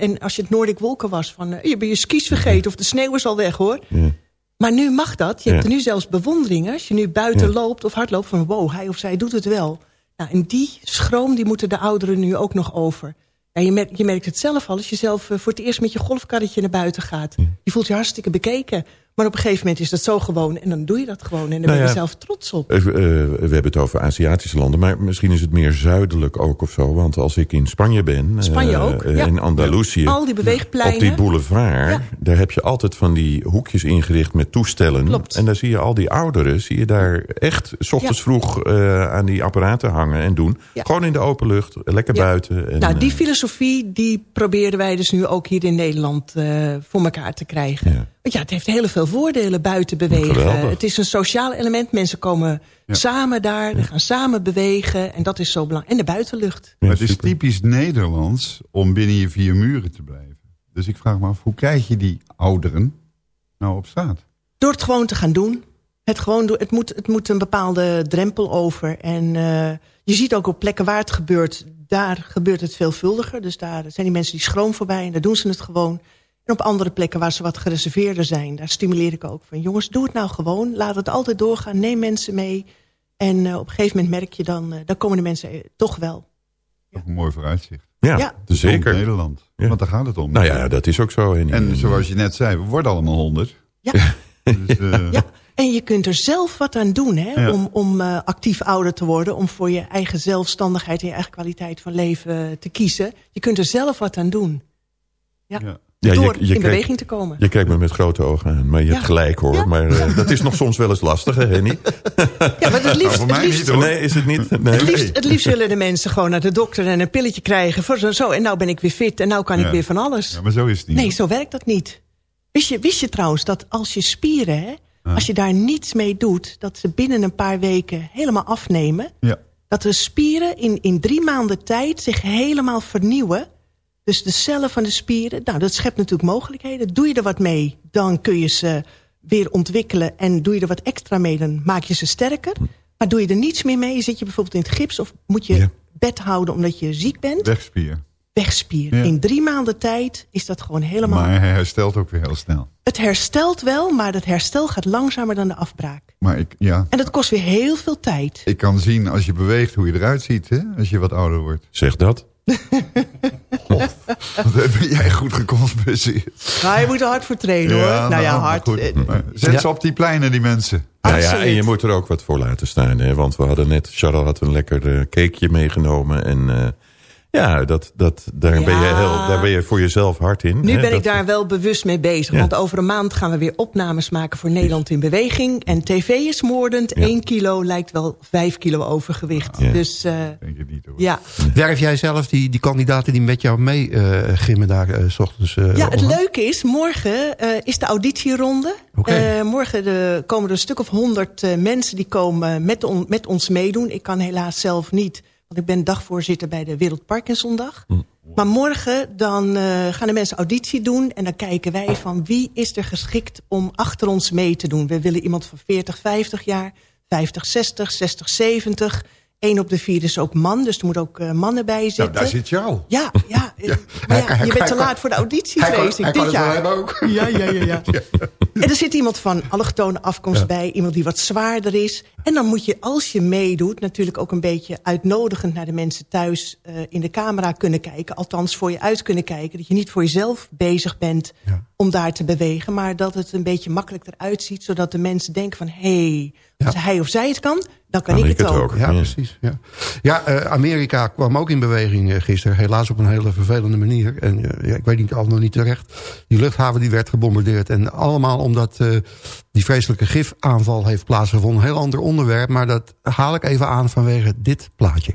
En als je het Noordic Wolken was... van je bent je skis vergeten of de sneeuw is al weg, hoor. Ja. Maar nu mag dat. Je ja. hebt er nu zelfs bewondering. Als je nu buiten loopt of hardloopt van... wow, hij of zij doet het wel. Nou, en die schroom die moeten de ouderen nu ook nog over. Ja, je, merkt, je merkt het zelf al als je zelf voor het eerst met je golfkarretje naar buiten gaat. Je voelt je hartstikke bekeken. Maar op een gegeven moment is dat zo gewoon. En dan doe je dat gewoon. En dan nou ben je ja, zelf trots op. Uh, we hebben het over Aziatische landen. Maar misschien is het meer zuidelijk ook of zo. Want als ik in Spanje ben. Spanje ook. Ja. In Andalusië. Al die beweegpleinen. Op die boulevard. Daar heb je altijd van die hoekjes ingericht met toestellen. Klopt. En daar zie je al die ouderen. Zie je daar echt s ochtends vroeg aan die apparaten hangen en doen. Gewoon in de open lucht. Lekker buiten. En, nou, die filosofie die proberen wij dus nu ook hier in Nederland voor elkaar te krijgen. Ja, het heeft heel veel voordelen buiten bewegen. Geweldig. Het is een sociaal element. Mensen komen ja. samen daar, ja. gaan samen bewegen. En dat is zo belangrijk. En de buitenlucht. Maar het is typisch Nederlands om binnen je vier muren te blijven. Dus ik vraag me af, hoe krijg je die ouderen nou op straat? Door het gewoon te gaan doen. Het, gewoon doen. het, moet, het moet een bepaalde drempel over. En uh, je ziet ook op plekken waar het gebeurt... daar gebeurt het veelvuldiger. Dus daar zijn die mensen die schroom voorbij... en daar doen ze het gewoon... En op andere plekken waar ze wat gereserveerder zijn... daar stimuleer ik ook van... jongens, doe het nou gewoon. Laat het altijd doorgaan. Neem mensen mee. En uh, op een gegeven moment merk je dan... Uh, dan komen de mensen toch wel. Ja. Een mooi vooruitzicht. Ja, ja. zeker. Nederland. Ja. Want daar gaat het om. Nou ja, dat is ook zo. En, en zoals je net zei, we worden allemaal honderd. Ja. [laughs] dus, uh... ja. En je kunt er zelf wat aan doen hè? Ja. om, om uh, actief ouder te worden. Om voor je eigen zelfstandigheid en je eigen kwaliteit van leven te kiezen. Je kunt er zelf wat aan doen. Ja. Ja. Door je, je in beweging te komen. Je kijkt me met grote ogen aan, maar je ja. hebt gelijk hoor. Ja. Maar uh, dat is nog soms wel eens lastig, hè Henny? [laughs] Ja, maar het liefst... Nou, voor mij het liefst, niet, nee, is het niet? Nee. Het, liefst, het liefst willen de mensen gewoon naar de dokter en een pilletje krijgen. Voor zo, zo, en nou ben ik weer fit en nou kan ik weer van alles. Ja, maar zo is het niet. Nee, zo werkt dat niet. Wist je, wist je trouwens dat als je spieren, hè, als je daar niets mee doet... dat ze binnen een paar weken helemaal afnemen? Ja. Dat de spieren in, in drie maanden tijd zich helemaal vernieuwen... Dus de cellen van de spieren, nou, dat schept natuurlijk mogelijkheden. Doe je er wat mee, dan kun je ze weer ontwikkelen. En doe je er wat extra mee, dan maak je ze sterker. Maar doe je er niets meer mee, zit je bijvoorbeeld in het gips... of moet je ja. bed houden omdat je ziek bent... Wegspier. wegspieren. Ja. In drie maanden tijd is dat gewoon helemaal... Maar hij herstelt ook weer heel snel. Het herstelt wel, maar het herstel gaat langzamer dan de afbraak. Maar ik, ja, En dat kost weer heel veel tijd. ik kan zien als je beweegt hoe je eruit ziet, hè, als je wat ouder wordt. Zeg dat. Wat ben jij goed gecompenseerd. Maar je moet er hard voor trainen hoor. Nou, ja, maar hard. goed. eh, Zet Ja. ze op die pleinen, die mensen. Nou ja, en je moet er ook wat voor laten staan. Hè? Want we hadden net, Charles had een lekker eh, cakeje meegenomen. En eh, ja, dat, dat, daar, ben je heel, daar ben je voor jezelf hard in. Nu hè? ben Dat- ik daar wel bewust mee bezig. Ja. Want over een maand gaan we weer opnames maken voor Nederland in Beweging. En tv is moordend. Ja. 1 kilo lijkt wel 5 kilo overgewicht. Ja. Dus eh, Denk je niet hoor. ja. Werf jij zelf die, die kandidaten die met jou mee eh, gimmen daar eh, s ochtends? eh, Ja, het leuke is, morgen eh, is de auditieronde. Oké. Eh, morgen de, komen er een stuk of honderd eh, mensen die komen met, on- met ons meedoen. Ik kan helaas zelf niet, want ik ben dagvoorzitter bij de Wereld Parkinsondag. Maar morgen dan eh, gaan de mensen auditie doen en dan kijken wij van wie is er geschikt om achter ons mee te doen. We willen iemand van 40, 50 jaar, 50, 60, 60, 70. Eén op de vier is ook man, dus er moeten ook eh, mannen bij zitten. Nou, daar zit al. Ja, ja. [laughs] Ja. Maar ja, Hij- hij- je bent te laat voor de auditie, vrees ik, hij kan dit het wel jaar. hebben ook. Ja, ja, ja, ja. [laughs] En er zit iemand van allochtone afkomst bij. Iemand die wat zwaarder is. En dan moet je, als je meedoet... natuurlijk ook een beetje uitnodigend naar de mensen thuis... eh, in de camera kunnen kijken. Althans voor je uit kunnen kijken. Dat je niet voor jezelf bezig bent om daar te bewegen. Maar dat het een beetje makkelijk eruit ziet. Zodat de mensen denken van... hé, hey, als hij of zij het kan, dan kan, ik het ook. Ja, precies. Ja, ja eh, Amerika kwam ook in beweging eh, gisteren. Helaas op een hele vervelende manier. En eh, ja, ik weet niet, al nog niet terecht. Die luchthaven die werd gebombardeerd. En allemaal omdat eh, die vreselijke gifaanval heeft plaatsgevonden. Een heel ander onderwerp. Maar dat haal ik even aan vanwege dit plaatje.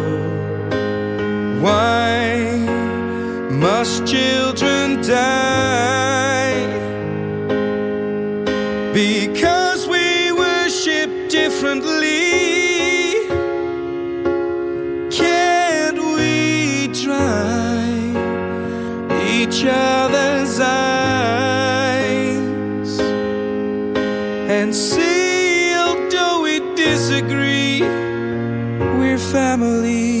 Why must children die? Because we worship differently. Can't we dry each other's eyes and see, although we disagree, we're family?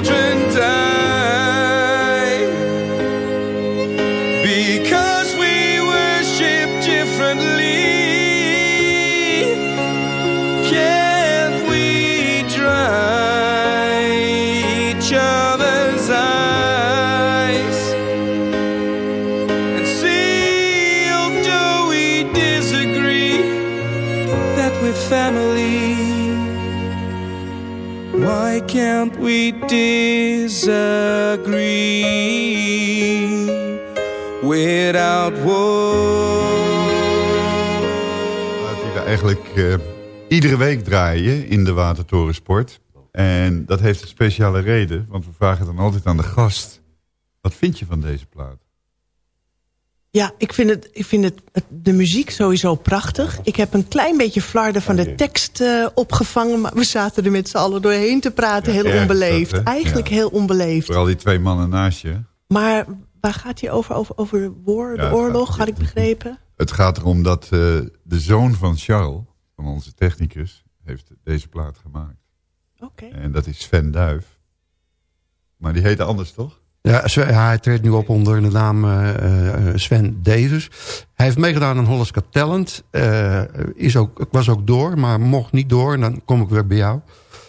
iedere week draaien in de Watertorensport. En dat heeft een speciale reden, want we vragen dan altijd aan de gast... wat vind je van deze plaat? Ja, ik vind, het, ik vind het, de muziek sowieso prachtig. Ik heb een klein beetje flarden van de tekst eh, opgevangen... maar we zaten er met z'n allen doorheen te praten. heel onbeleefd. dat? Eigenlijk Ja. heel onbeleefd. Vooral die twee mannen naast je. Maar waar gaat hij over? Over, over de, war, Ja, de het oorlog, gaat- had ik [laughs] begrepen? Het gaat erom dat eh, de zoon van Charles, van onze technicus, heeft deze plaat gemaakt. Oké. En dat is Sven Duif. Maar die heet anders, toch? Ja, hij treedt nu op onder de naam eh, eh, Sven Davis. Hij heeft meegedaan aan Hollands Got Talent. Eh, is ook, ik was ook door, maar mocht niet door. En dan kom ik weer bij jou.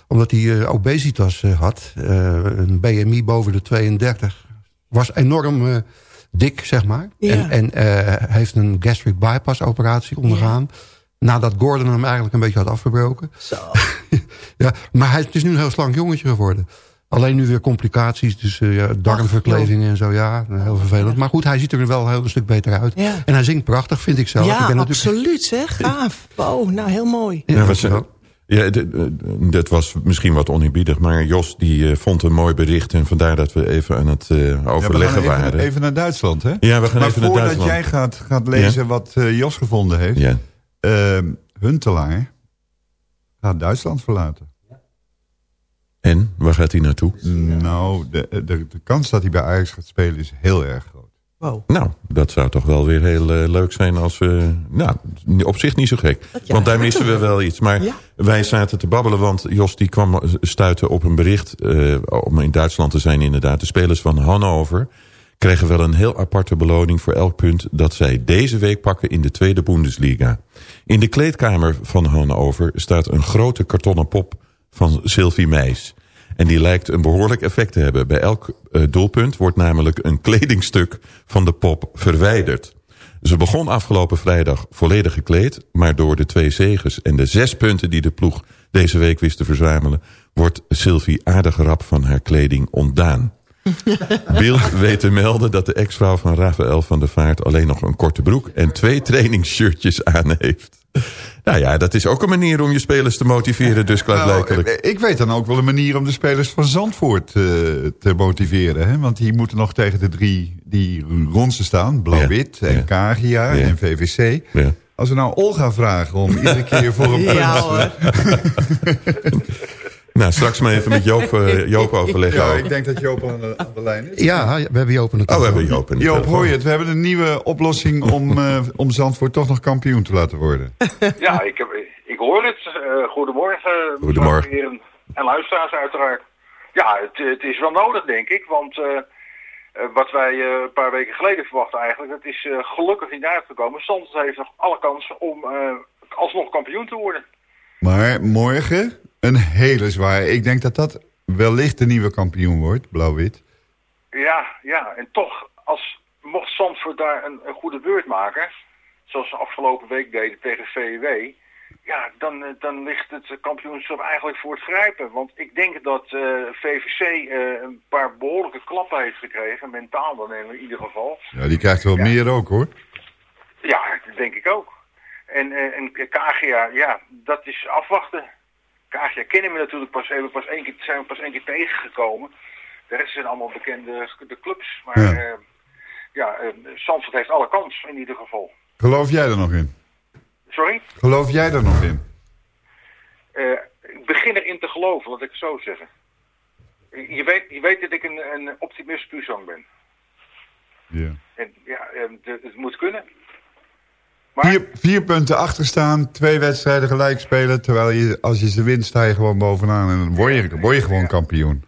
Omdat hij eh, obesitas eh, had. Eh, een BMI boven de 32. Was enorm eh, dik, zeg maar. Ja. En, eh, heeft een gastric bypass operatie ondergaan. Nadat Gordon hem eigenlijk een beetje had afgebroken. Zo. [laughs] Ja, maar hij het is nu een heel slank jongetje geworden. Alleen nu weer complicaties, dus eh, ja, darmverklevingen en zo, ja, heel vervelend. Maar goed, hij ziet er wel een heel stuk beter uit. Ja. En hij zingt prachtig, vind ik zelf. Ja, ik ben natuurlijk- absoluut, zeg. Gaaf. Wow, nou, heel mooi. Ja, Ja, was, ja, dat was misschien wat oneerbiedig, maar Jos die eh, vond een mooi bericht en vandaar dat we even aan het eh, Ja, we overleggen gaan even, waren. even naar Duitsland, hè? Ja, we gaan maar even naar voordat Duitsland. jij gaat, gaat lezen wat Jos gevonden heeft... Ja. ehm, Huntelaar gaat Duitsland verlaten. En, waar gaat hij naartoe? Nou, de, de, de kans dat hij bij Ajax gaat spelen is heel erg groot. Wow. Nou, dat zou toch wel weer heel eh, leuk zijn als we... Nou, op zich niet zo gek. ja, want daar missen we we. wel iets. Maar Ja. wij zaten te babbelen, want Jos die kwam stuiten op een bericht... eh, om in Duitsland te zijn inderdaad. De spelers van Hannover kregen wel een heel aparte beloning... voor elk punt dat zij deze week pakken in de tweede Bundesliga. In de kleedkamer van Hannover staat een grote kartonnen pop van Sylvie Meis... En die lijkt een behoorlijk effect te hebben. Bij elk eh, doelpunt wordt namelijk een kledingstuk van de pop verwijderd. Ze begon afgelopen vrijdag volledig gekleed... maar door de twee zegens en de zes punten die de ploeg deze week wist te verzamelen... wordt Sylvie aardig rap van haar kleding ontdaan. [laughs] Beeld weet te melden dat de ex-vrouw van Rafael van der Vaart... alleen nog een korte broek en twee trainingsshirtjes aan heeft. Nou ja, dat is ook een manier om je spelers te motiveren, dus klaarblijkelijk. Nou, ik weet dan ook wel een manier om de spelers van Zandvoort eh, te motiveren. Hè? Want die moeten nog tegen de drie die rond ze staan. Blauw-wit Ja, en ja. Kagia Ja. en VVC. Ja. Als we nou Olga vragen om iedere keer voor [laughs] een punt... Ja, hoor. [laughs] Nou, straks maar even met Joop, [laughs] Joop overleggen. Ja, ik denk dat Joop aan de, aan de lijn is. Ja, we hebben Joop natuurlijk. Oh, we hebben Joop in de Joop, hoor je het? We hebben een nieuwe oplossing om, [laughs] eh, om Zandvoort toch nog kampioen te laten worden. [laughs] Ja, ik, heb, ik hoor het. Eh, goedemorgen, Goedemorgen. de heren en luisteraars uiteraard. Ja, het, het is wel nodig, denk ik. Want wat wij eh, een paar weken geleden verwachten eigenlijk... dat is eh, gelukkig niet uitgekomen. Zandvoort heeft nog alle kansen om eh, alsnog kampioen te worden. Maar morgen een hele zware. Ik denk dat dat wellicht de nieuwe kampioen wordt, blauw-wit. Ja, ja. En toch, als, mocht Zandvoort daar een, een goede beurt maken... zoals ze afgelopen week deden tegen VW... Ja, dan, eh, dan ligt het kampioenschap eigenlijk voor het grijpen. Want ik denk dat eh, VVC eh, een paar behoorlijke klappen heeft gekregen. Mentaal dan in ieder geval. Ja, die krijgt wel meer ook, hoor. Ja, dat denk ik ook. En, en Kagia, ja, dat is afwachten. Kagia kennen we natuurlijk pas, hebben pas één keer, zijn we pas één keer tegengekomen. De rest zijn allemaal bekende de clubs. Maar Ja. ja, ja eh, Zandvoort heeft alle kans in ieder geval. Geloof jij er nog in? Sorry? Geloof jij er nog in? Eh, ik begin erin te geloven, laat ik het zo zeggen. Je weet, je weet dat ik een, een optimist puurzoon ben. Ja. En ja, eh, het moet kunnen. Vier, vier punten achter staan, twee wedstrijden gelijk spelen. Terwijl je, als je ze wint, sta je gewoon bovenaan. En dan word je, word je gewoon kampioen.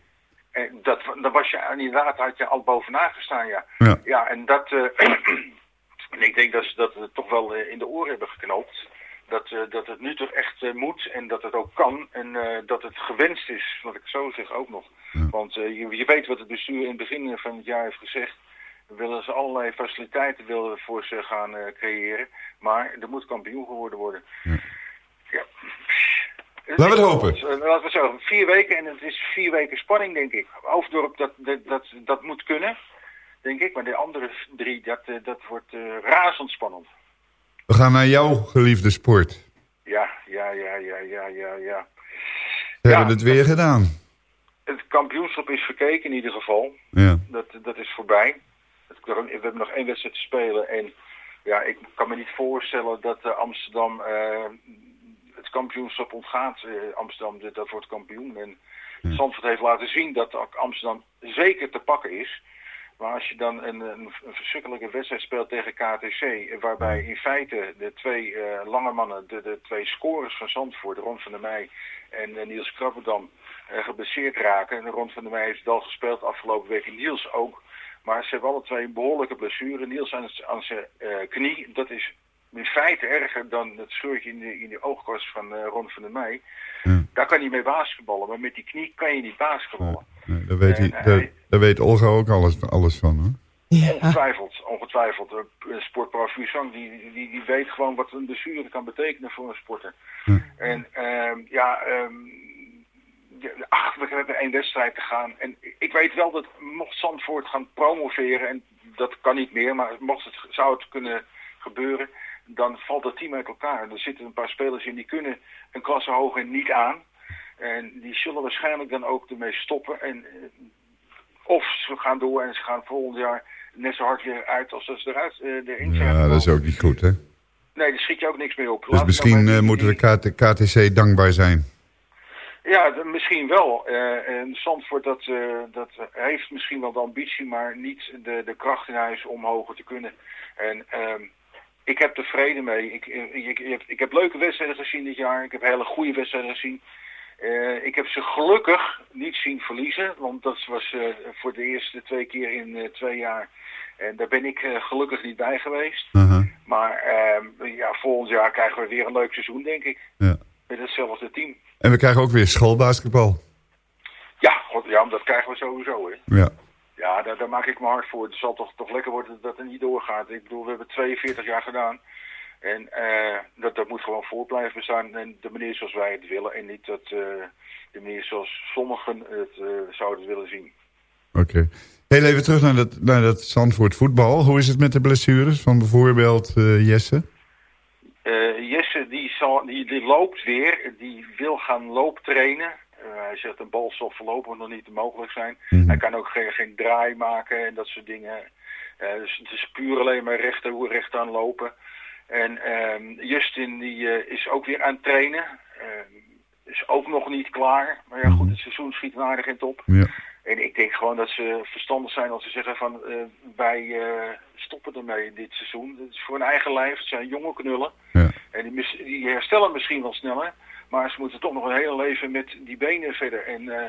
En dat, dat was je inderdaad, had je al bovenaan gestaan, ja. Ja. en dat, eh, [clears throat] en ik denk dat ze dat eh, toch wel eh, in de oren hebben geknoopt. Dat, eh, dat het nu toch echt eh, moet en dat het ook kan en eh, dat het gewenst is, laat ik zo zeggen ook nog. Want eh, je, je weet wat het bestuur in het begin van het jaar heeft gezegd. Willen ze allerlei faciliteiten willen voor ze gaan eh, creëren. Maar er moet kampioen geworden worden. Ja. Laten we het hopen. Eh, Laten we zo, vier weken en het is vier weken spanning, denk ik. Hoofddorp, dat, dat, dat, dat moet kunnen, denk ik. Maar de andere drie, dat, eh, dat wordt eh, razendspannend. We gaan naar jouw geliefde sport. Ja, ja, ja, ja, ja, ja, ja. We Ja. hebben het weer gedaan. Het kampioenschap is verkeken in ieder geval. Ja. Dat, dat is voorbij. We hebben nog één wedstrijd te spelen en ja, ik kan me niet voorstellen dat eh, Amsterdam eh, het kampioenschap ontgaat. Eh, Amsterdam, dat wordt kampioen. En Zandvoort heeft laten zien dat ook Amsterdam zeker te pakken is. Maar als je dan een, een, verschrikkelijke wedstrijd speelt tegen KTC... waarbij in feite de twee lange mannen, de, de twee scorers van Zandvoort... Ron van der Meij en Niels Krabberdam geblesseerd raken. En Ron van der Meij heeft het al gespeeld afgelopen week. En Niels ook. Maar ze hebben alle twee een behoorlijke blessure. Niels aan, aan zijn uh, knie, dat is in feite erger dan het scheurtje in de, in de oogkast van uh, Ron van der Meij. Daar kan hij mee basketballen, maar met die knie kan je niet basketballen. Nee, daar, weet hij, daar, daar, weet Olga ook alles, alles van, hoor. Ja. Ongetwijfeld, ongetwijfeld. Een sportprof die, die, die weet gewoon wat een blessure kan betekenen voor een sporter. En uh, ja, um, ach, we hebben één wedstrijd te gaan. En ik weet wel dat mocht Zandvoort gaan promoveren, en dat kan niet meer, maar mocht het, zou het kunnen gebeuren, dan valt het team uit elkaar. Er zitten een paar spelers in die kunnen een klasse hoger niet aan. En die zullen waarschijnlijk dan ook ermee stoppen. En, eh, of ze gaan door en ze gaan volgend jaar net zo hard weer uit als ze eruit uh, erin zijn. Ja, dat is ook niet goed, hè? Nee, daar schiet je ook niks mee op. Dus misschien uh, moeten we KT, KTC dankbaar zijn. Ja, misschien wel. Uh, en Zandvoort dat, uh, dat heeft misschien wel de ambitie, maar niet de, de kracht in huis om hoger te kunnen. En uh, ik heb er vrede mee. Ik, ik, ik, ik, heb leuke wedstrijden gezien dit jaar. Ik heb hele goede wedstrijden gezien. Ik heb ze gelukkig niet zien verliezen, want dat was voor de eerste twee keer in twee jaar. En daar ben ik gelukkig niet bij geweest. Uh -huh. Maar ehm, ja, volgend jaar krijgen we weer een leuk seizoen, denk ik. Ja. Met hetzelfde team. En we krijgen ook weer schoolbasketbal. Ja, god, ja, dat krijgen we sowieso. Hè. Ja. Ja, daar, daar maak ik me hard voor. Het zal toch, toch lekker worden dat het niet doorgaat. Ik bedoel, we hebben 42 jaar gedaan. En uh, dat, dat moet gewoon voort blijven bestaan. En de manier zoals wij het willen. En niet dat, uh, de manier zoals sommigen het uh, zouden willen zien. Oké. Okay. Heel even terug naar dat, naar dat Zandvoort voetbal. Hoe is het met de blessures van bijvoorbeeld Jesse? Uh, Jesse die, zal, die, die loopt weer, die wil gaan looptrainen. Uh, hij zegt een bal zal voorlopig nog niet mogelijk zijn. Mhm. Mm -hmm. Hij kan ook geen, geen draai maken en dat soort dingen. Uh, dus het is puur alleen maar recht, hoe recht aan lopen. En Justin die is ook weer aan het trainen. is ook nog niet klaar. Maar ja goed, het seizoen schiet aardig in top. Ja. En ik denk gewoon dat ze verstandig zijn als ze zeggen van uh, wij uh, stoppen ermee dit seizoen. Het is voor hun eigen lijf, het zijn jonge knullen. Ja. En die, die, herstellen misschien wel sneller. Maar ze moeten toch nog een hele leven met die benen verder. En uh,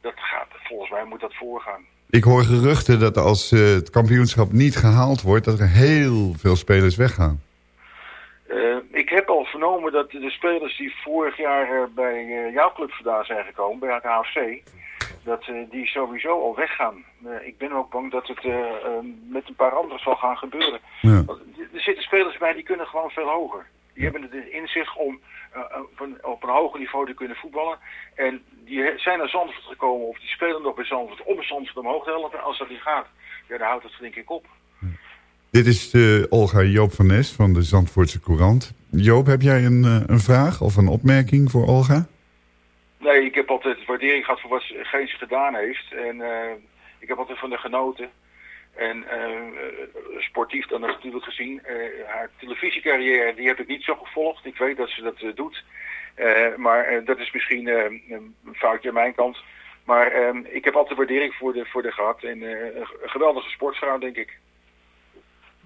dat gaat, volgens mij moet dat voorgaan. Ik hoor geruchten dat als het kampioenschap niet gehaald wordt, dat er heel veel spelers weggaan. ik heb al vernomen dat de spelers die vorig jaar bij jouw club vandaan zijn gekomen, bij het AFC dat uh, die sowieso al weggaan. Uh, ik ben ook bang dat het uh, met een paar anderen zal gaan gebeuren. Ja. Er zitten spelers bij die kunnen gewoon veel hoger. Die hebben het in zich om op een, op, een, hoger niveau te kunnen voetballen. En die zijn naar Zandvoort gekomen of die spelen nog bij Zandvoort om Zandvoort omhoog te helpen. Als dat niet gaat, ja, dan houdt het denk ik op. Dit is Olga Joop van Nes van de Zandvoortse Courant. Joop, heb jij een, een vraag of een opmerking voor Olga? Nee, ik heb altijd waardering gehad voor wat ze gedaan heeft. En uh, ik heb altijd van haar genoten. En uh, sportief dan natuurlijk gezien. Uh, haar televisiecarrière, die heb ik niet zo gevolgd. Ik weet dat ze dat doet. maar dat is misschien een foutje aan mijn kant. Maar ik heb altijd waardering voor de, voor de gehad. En een geweldige sportvrouw, denk ik.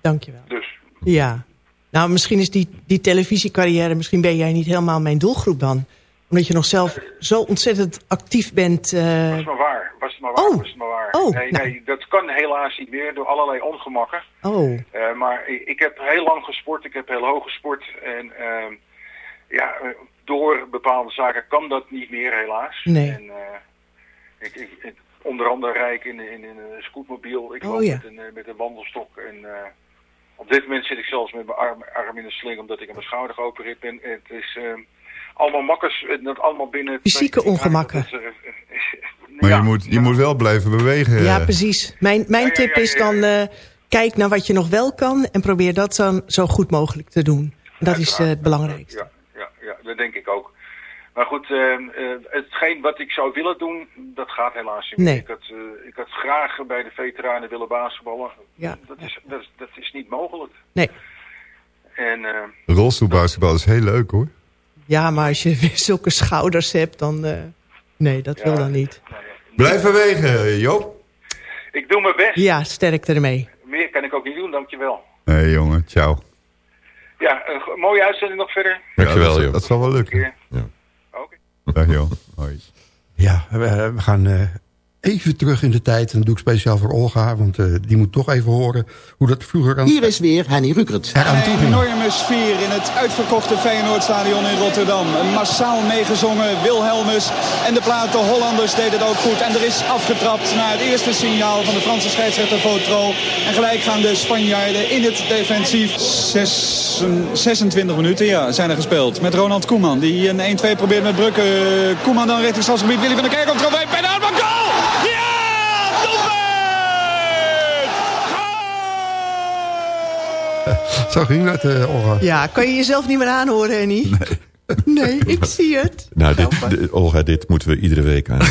Dankjewel. Dus. Ja. Nou, misschien is die, die televisiecarrière... misschien ben jij niet helemaal mijn doelgroep dan omdat je nog zelf zo ontzettend actief bent. Uh... Was maar waar. Was het maar waar. Oh. Was het maar waar. Oh, nee, nou. nee, dat kan helaas niet meer door allerlei ongemakken. Oh. Uh, maar ik, ik, heb heel lang gesport. Ik heb heel hoog gesport. En uh, ja, door bepaalde zaken kan dat niet meer helaas. Nee. En, ik, ik, ik, onder andere rijd ik in, in, in een scootmobiel. Ik oh, loop ja. met, een, met een wandelstok. En op dit moment zit ik zelfs met mijn arm, arm in een sling omdat ik aan mijn schouder geopereerd ben. Het is allemaal makkers, dat allemaal binnen... Fysieke ongemakken. Dat, uh, maar ja, je, moet, je ja. moet wel blijven bewegen. Ja, precies. Mijn, mijn Ja, ja, tip ja, is ja, dan... Uh, kijk naar wat je nog wel kan... en probeer dat dan zo goed mogelijk te doen. Dat is uh, het belangrijkste. Ja, ja, ja, dat denk ik ook. Maar goed, eh, eh, hetgeen wat ik zou willen doen, dat gaat helaas niet. Nee. Ik, had, eh, ik had graag bij de veteranen willen basketballen. Ja. Dat, is, dat, is, dat is niet mogelijk. Nee. En eh, Rolstoelbasketbal is heel leuk hoor. Ja, maar als je [laughs] weer zulke schouders hebt, dan... eh, nee, dat wil dan niet. Blijf bewegen, Joop. ik doe mijn best. Ja, sterk ermee. Meer kan ik ook niet doen, dankjewel. Hé hey, jongen, ciao. Ja, een mooie uitzending nog verder. Dankjewel, dat, dat zal wel lukken. Ja. Dag joh. Hoi. Ja, we, we gaan eh, even terug in de tijd. En dat doe ik speciaal voor Olga, want eh, die moet toch even horen hoe dat vroeger aan... Hier is weer Henny Rukert. Een enorme sfeer in het uitverkochte Feyenoordstadion in Rotterdam. Een massaal meegezongen Wilhelmus. En de plaat de Hollanders deden het ook goed. En er is afgetrapt na het eerste signaal van de Franse scheidsrechter Votro. En gelijk gaan de Spanjaarden in het defensief. Zes, 26 minuten ja, zijn er gespeeld. Met Ronald Koeman die een 1-2 probeert met Brukke. Koeman dan richting stadsgebied. Willy van der Kerkhoff bij de aanval. Goal! Ja! Zo ging dat, eh, Olga. Ja, kan je jezelf niet meer aanhoren, Henny? Nee. Nee, ik [laughs] zie het. Nou, dit, Olga, dit moeten we iedere week aan.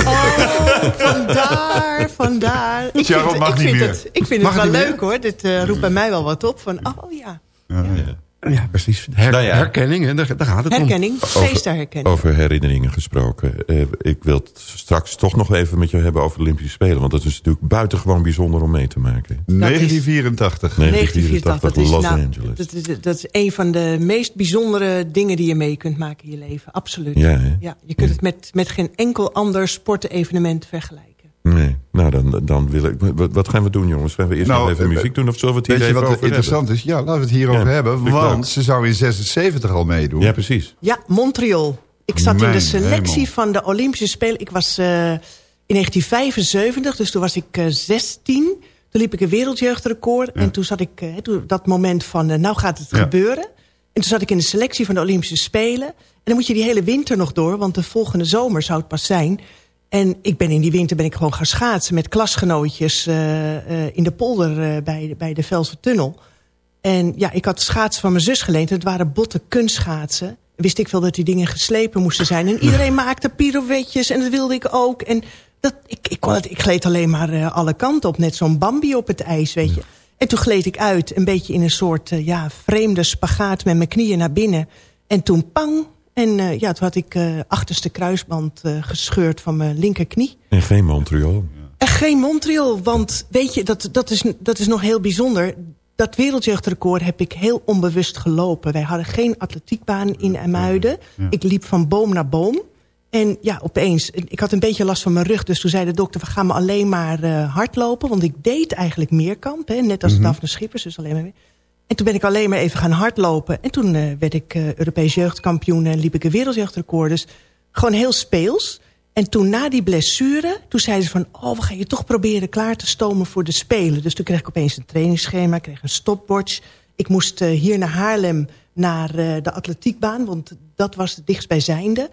Vandaar, vandaar. [laughs] Ik vind, mag ik niet vind meer. het, ik vind Mag het wel leuk hoor. Dit eh, roept bij mij wel wat op. Van, oh ja, Ja, precies. Her- Nou ja. Herkenning, hè, daar, daar gaat het herkenning. om. Feestherkenning. Over herinneringen gesproken. Eh, ik wil het straks toch nog even met je hebben over de Olympische Spelen. Want dat is natuurlijk buitengewoon bijzonder om mee te maken. 1984. 1984, is, Los nou, Angeles. Dat is, dat is een van de meest bijzondere dingen die je mee kunt maken in je leven. Absoluut. Ja, ja, je kunt het met, met geen enkel ander sportevenement vergelijken. Nee, nou dan, dan wil ik... Wat, wat gaan we doen jongens? Gaan we eerst Nou, nog even eh, muziek doen of we het hier Weet je wat over interessant hebben? is? Ja, laten we het hierover Ja, hebben. Want leuk. ze zou in 76 al meedoen. Ja, precies. Ja, Montreal. Ik zat in de selectie hemel. van de Olympische Spelen. Ik was eh, in 1975, dus toen was ik eh 16. Toen liep ik een wereldjeugdrecord. En toen zat ik, eh, toen, dat moment van, eh, nou gaat het Ja. gebeuren. En toen zat ik in de selectie van de Olympische Spelen. En dan moet je die hele winter nog door, want de volgende zomer zou het pas zijn. En ik ben in die winter ben ik gewoon gaan schaatsen met klasgenootjes eh, eh, in de polder eh, bij, de- bij de Velse Tunnel. En ja, ik had schaatsen van mijn zus geleend. Het waren botte kunstschaatsen. Wist ik wel dat die dingen geslepen moesten zijn. En iedereen [laughs] maakte pirouetjes en dat wilde ik ook. En dat, ik, ik, kon het, ik gleed alleen maar alle kanten op. Net zo'n Bambi op het ijs, weet je. En toen gleed ik uit, een beetje in een soort ja, vreemde spagaat met mijn knieën naar binnen. En toen pang. En eh, ja, toen had ik eh achterste kruisband eh, gescheurd van mijn linkerknie. En geen Montreal. En geen Montreal, want weet je, dat, dat, is, dat is nog heel bijzonder. Dat wereldjeugdrecord heb ik heel onbewust gelopen. Wij hadden geen atletiekbaan in Emuiden. Ja. Ik liep van boom naar boom. En ja, opeens, ik had een beetje last van mijn rug. Dus toen zei de dokter, we gaan me alleen maar hardlopen. Want ik deed eigenlijk meerkamp, hè, net als Mhm. Daphne Schippers. Dus alleen maar weer. En toen ben ik alleen maar even gaan hardlopen. En toen eh, werd ik eh, Europees jeugdkampioen en liep ik een wereldjeugdrecord. Dus gewoon heel speels. En toen na die blessure, toen zeiden ze van... oh, we gaan je toch proberen klaar te stomen voor de Spelen. Dus toen kreeg ik opeens een trainingsschema, kreeg een stopwatch. Ik moest eh, hier naar Haarlem naar de atletiekbaan... want dat was het dichtstbijzijnde.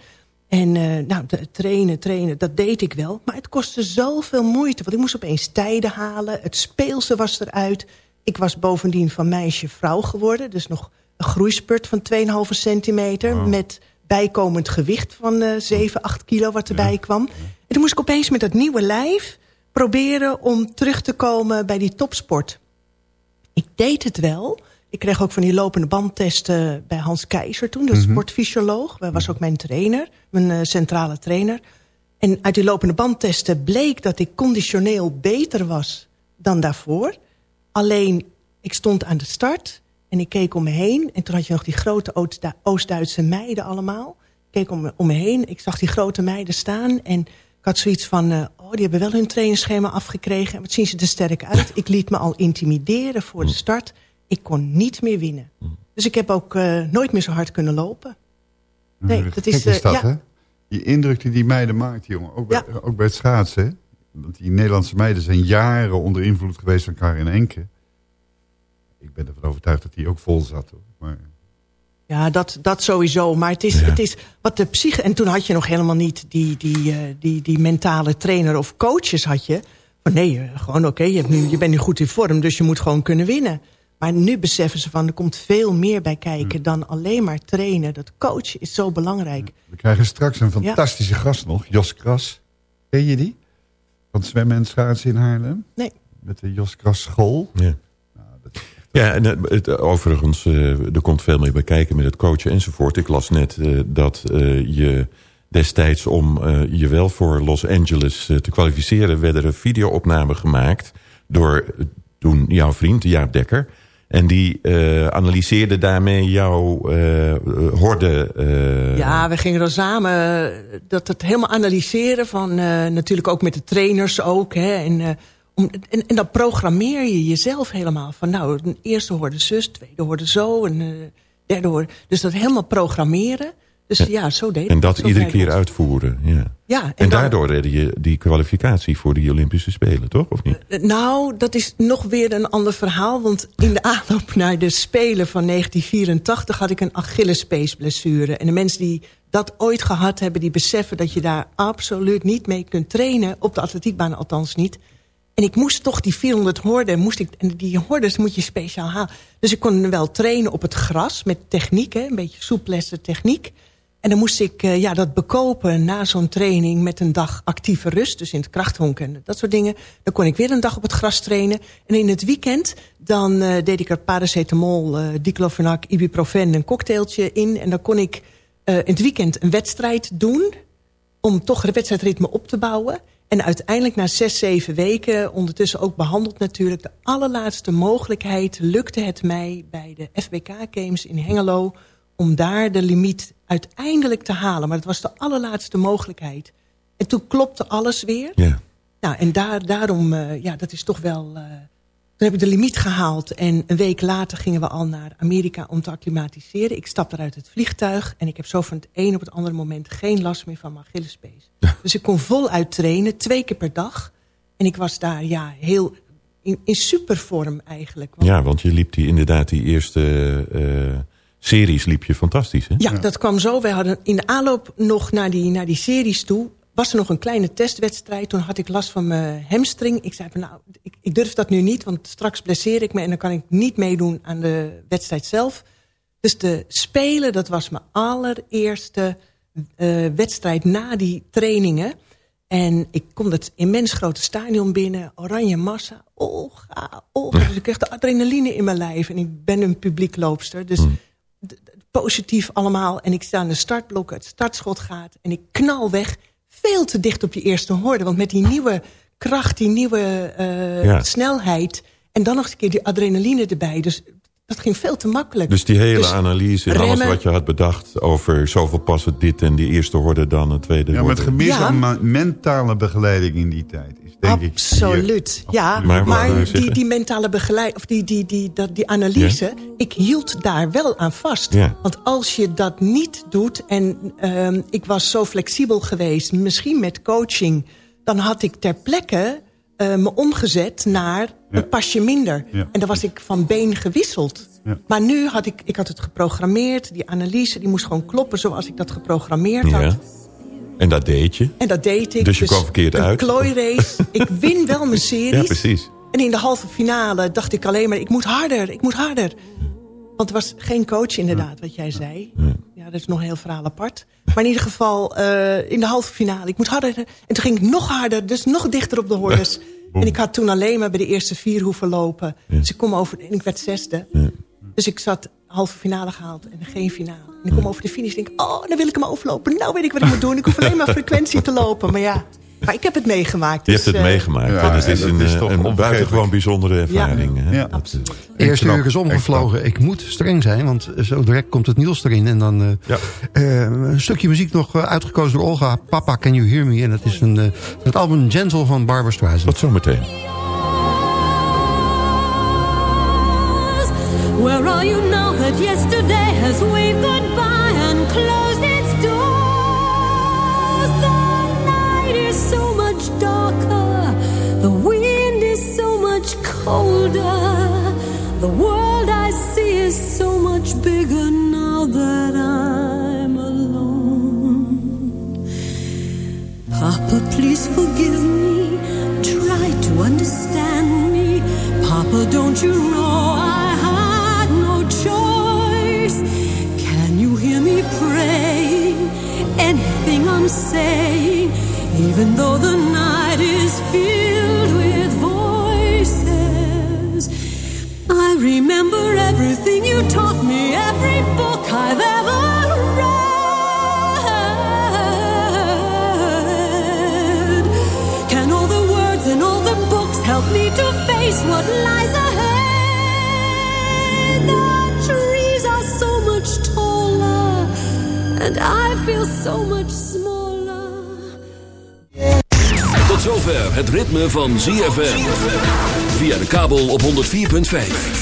En nou, trainen, trainen, dat deed ik wel. Maar het kostte zoveel moeite, want ik moest opeens tijden halen. Het speelse was eruit. Ik was bovendien van meisje vrouw geworden. Dus nog een groeispurt van 2,5 centimeter... met bijkomend gewicht van eh 7, 8 kilo wat erbij kwam. En toen moest ik opeens met dat nieuwe lijf proberen om terug te komen bij die topsport. Ik deed het wel. Ik kreeg ook van die lopende bandtesten bij Hans Keizer toen, de Mhm. sportfysioloog. Hij was ook mijn trainer, mijn eh, centrale trainer. En uit die lopende bandtesten bleek dat ik conditioneel beter was dan daarvoor. Alleen, ik stond aan de start en ik keek om me heen. En toen had je nog die grote Oost- Oost-Duitse meiden allemaal. Ik keek om me, om me heen, ik zag die grote meiden staan. En ik had zoiets van, eh, oh, die hebben wel hun trainingsschema afgekregen. Wat zien ze er sterk uit. Ik liet me al intimideren voor de start. Ik kon niet meer winnen. Dus ik heb ook eh, nooit meer zo hard kunnen lopen. Nee, dat is... Is eh, dat, ja. hè? Die indruk die die meiden maakt, jongen. Ook bij, ook bij het schaatsen, hè? Want die Nederlandse meiden zijn jaren onder invloed geweest van Karin Enke. Ik ben ervan overtuigd dat die ook vol zat, hoor. Maar Ja, dat, dat sowieso. Maar het is, het is wat de psyche... En toen had je nog helemaal niet die, die, eh, die, die mentale trainer of coaches had je. Van nee, eh, gewoon oké, je hebt nu je bent nu goed in vorm, dus je moet gewoon kunnen winnen. Maar nu beseffen ze van, er komt veel meer bij kijken... dan alleen maar trainen. Dat coachen is zo belangrijk. We krijgen straks een fantastische gast nog, Jos Kras. Ken je die? Van zwemmen en schaatsen in Haarlem? Nee. Met de Jos Kras school. Ja. Ja, en het, het, overigens, uh, er komt veel meer bij kijken met het coachen enzovoort. Ik las net uh, dat uh, je destijds om je wel voor Los Angeles te kwalificeren... werden er videoopnamen gemaakt door toen jouw vriend Jaap Dekker... En die uh, analyseerde daarmee jouw uh, horde... Ja, we gingen dan samen dat het helemaal analyseren van... natuurlijk ook met de trainers ook. Hè, en, om, en, dan programmeer je jezelf helemaal. Van nou, een eerste hoorde zus, tweede hoorde zo... en derde hoorde... Dus dat helemaal programmeren... Dus ja, zo deed En dat iedere keer uitvoeren. Ja. ja en, en daardoor redde je die kwalificatie voor de Olympische Spelen, toch? Of niet? Uh, nou, dat is nog weer een ander verhaal. Want in de [laughs] aanloop naar de Spelen van 1984 had ik een Achillespeesblessure. En de mensen die dat ooit gehad hebben, die beseffen dat je daar absoluut niet mee kunt trainen. Op de atletiekbaan althans niet. En ik moest toch die 400 horden, moest ik, en die hordes moet je speciaal halen. Dus ik kon wel trainen op het gras met techniek, hè, een beetje soepelesse techniek. En dan moest ik uh, ja, dat bekopen na zo'n training met een dag actieve rust. Dus in het krachthonk en dat soort dingen. Dan kon ik weer een dag op het gras trainen. En in het weekend dan uh, deed ik er paracetamol, uh, diclofenac, ibuprofen, een cocktailtje in. En dan kon ik in het weekend een wedstrijd doen. Om toch het wedstrijdritme op te bouwen. En uiteindelijk na zes, zeven weken, ondertussen ook behandeld natuurlijk... de allerlaatste mogelijkheid lukte het mij bij de FBK Games in Hengelo... om daar de limiet uiteindelijk te halen. Maar het was de allerlaatste mogelijkheid. En toen klopte alles weer. Ja. Nou, en daar, daarom, uh, ja, dat is toch wel... Uh, toen heb ik de limiet gehaald. En een week later gingen we al naar Amerika om te acclimatiseren. Ik stapte uit het vliegtuig. En ik heb zo van het een op het andere moment geen last meer van mijn Achillespees. Ja. Dus ik kon voluit trainen, twee keer per dag. En ik was daar ja, heel in, in supervorm eigenlijk. Want... Ja, want je liep die, inderdaad die eerste... Uh series liep je fantastisch, hè? Ja, dat kwam zo. Wij hadden in de aanloop nog naar die, naar die series toe... was er nog een kleine testwedstrijd. Toen had ik last van mijn hamstring. Ik zei, nou, ik, ik durf dat nu niet... want straks blesseer ik me en dan kan ik niet meedoen aan de wedstrijd zelf. Dus de Spelen, dat was mijn allereerste uh, wedstrijd na die trainingen... En ik kom dat immens grote stadion binnen, oranje massa. Oh, ga, oh. [laughs] Dus ik kreeg de adrenaline in mijn lijf. En ik ben een publiekloopster. Dus mm positief allemaal. En ik sta aan de startblok, het startschot gaat. En ik knal weg, veel te dicht op je eerste horde. Want met die nieuwe kracht, die nieuwe uh, ja. snelheid... en dan nog eens een keer die adrenaline erbij. Dus dat ging veel te makkelijk. Dus die hele dus analyse en alles wat je had bedacht... over zoveel passen dit en die eerste horde dan een tweede Ja, met gemis ja. aan mentale begeleiding in die tijd. Is, denk Absoluut, ik, ja. Maar, maar die, die mentale begeleiding, of die, die, die, die, die analyse... Ja? ik hield daar wel aan vast. Ja. Want als je dat niet doet... en uh, ik was zo flexibel geweest, misschien met coaching... dan had ik ter plekke uh, me omgezet naar ja. een pasje minder. En dan was ik van been gewisseld. Maar nu had ik, ik had het geprogrammeerd. Die analyse die moest gewoon kloppen zoals ik dat geprogrammeerd had. En dat deed je? En dat deed ik. Dus je kwam verkeerd een uit? Een race. [laughs] ik win wel mijn series. Ja, precies. En in de halve finale dacht ik alleen maar... ik moet harder, ik moet harder. Want er was geen coach inderdaad, wat jij zei. Ja, dat is nog een heel verhaal apart. Maar in ieder geval, uh, in de halve finale, ik moet harder. En toen ging ik nog harder, dus nog dichter op de hordes. [laughs] En ik had toen alleen maar bij de eerste vier hoeven lopen. Ja. Dus ik kom over, en ik werd zesde. Ja. Dus ik zat halve finale gehaald en geen finale. En ik kom over de finish en denk, oh, dan wil ik hem overlopen. Nou weet ik wat ik moet doen. Ik hoef alleen maar [laughs] frequentie te lopen. Maar ja, maar ik heb het meegemaakt. Je dus, hebt het uh, meegemaakt. Ja, dat is, een, is een, een buitengewoon bijzondere ervaring. Ja, hè? ja. absoluut. Eerste uur is omgevlogen. Ik moet streng zijn, want zo direct komt het nieuws erin. En dan uh, ja. uh, een stukje muziek nog uitgekozen door Olga. Papa, Can You Hear Me? En dat is een, uh, het album Gentle van Barbara Streisand. Tot zometeen. Where are you colder. The world I see is so much bigger now that I'm alone. Papa, please forgive me. Try to understand me. Papa, don't you know I had no choice? Can you hear me praying? Anything I'm saying, even though the night is fierce. Remember everything you taught me, every book I've ever read. Can all the words and all the books help me to face what lies ahead? The trees are so much taller, and I feel so much smaller. Tot zover het ritme van ZFM. Via de kabel op 104.5.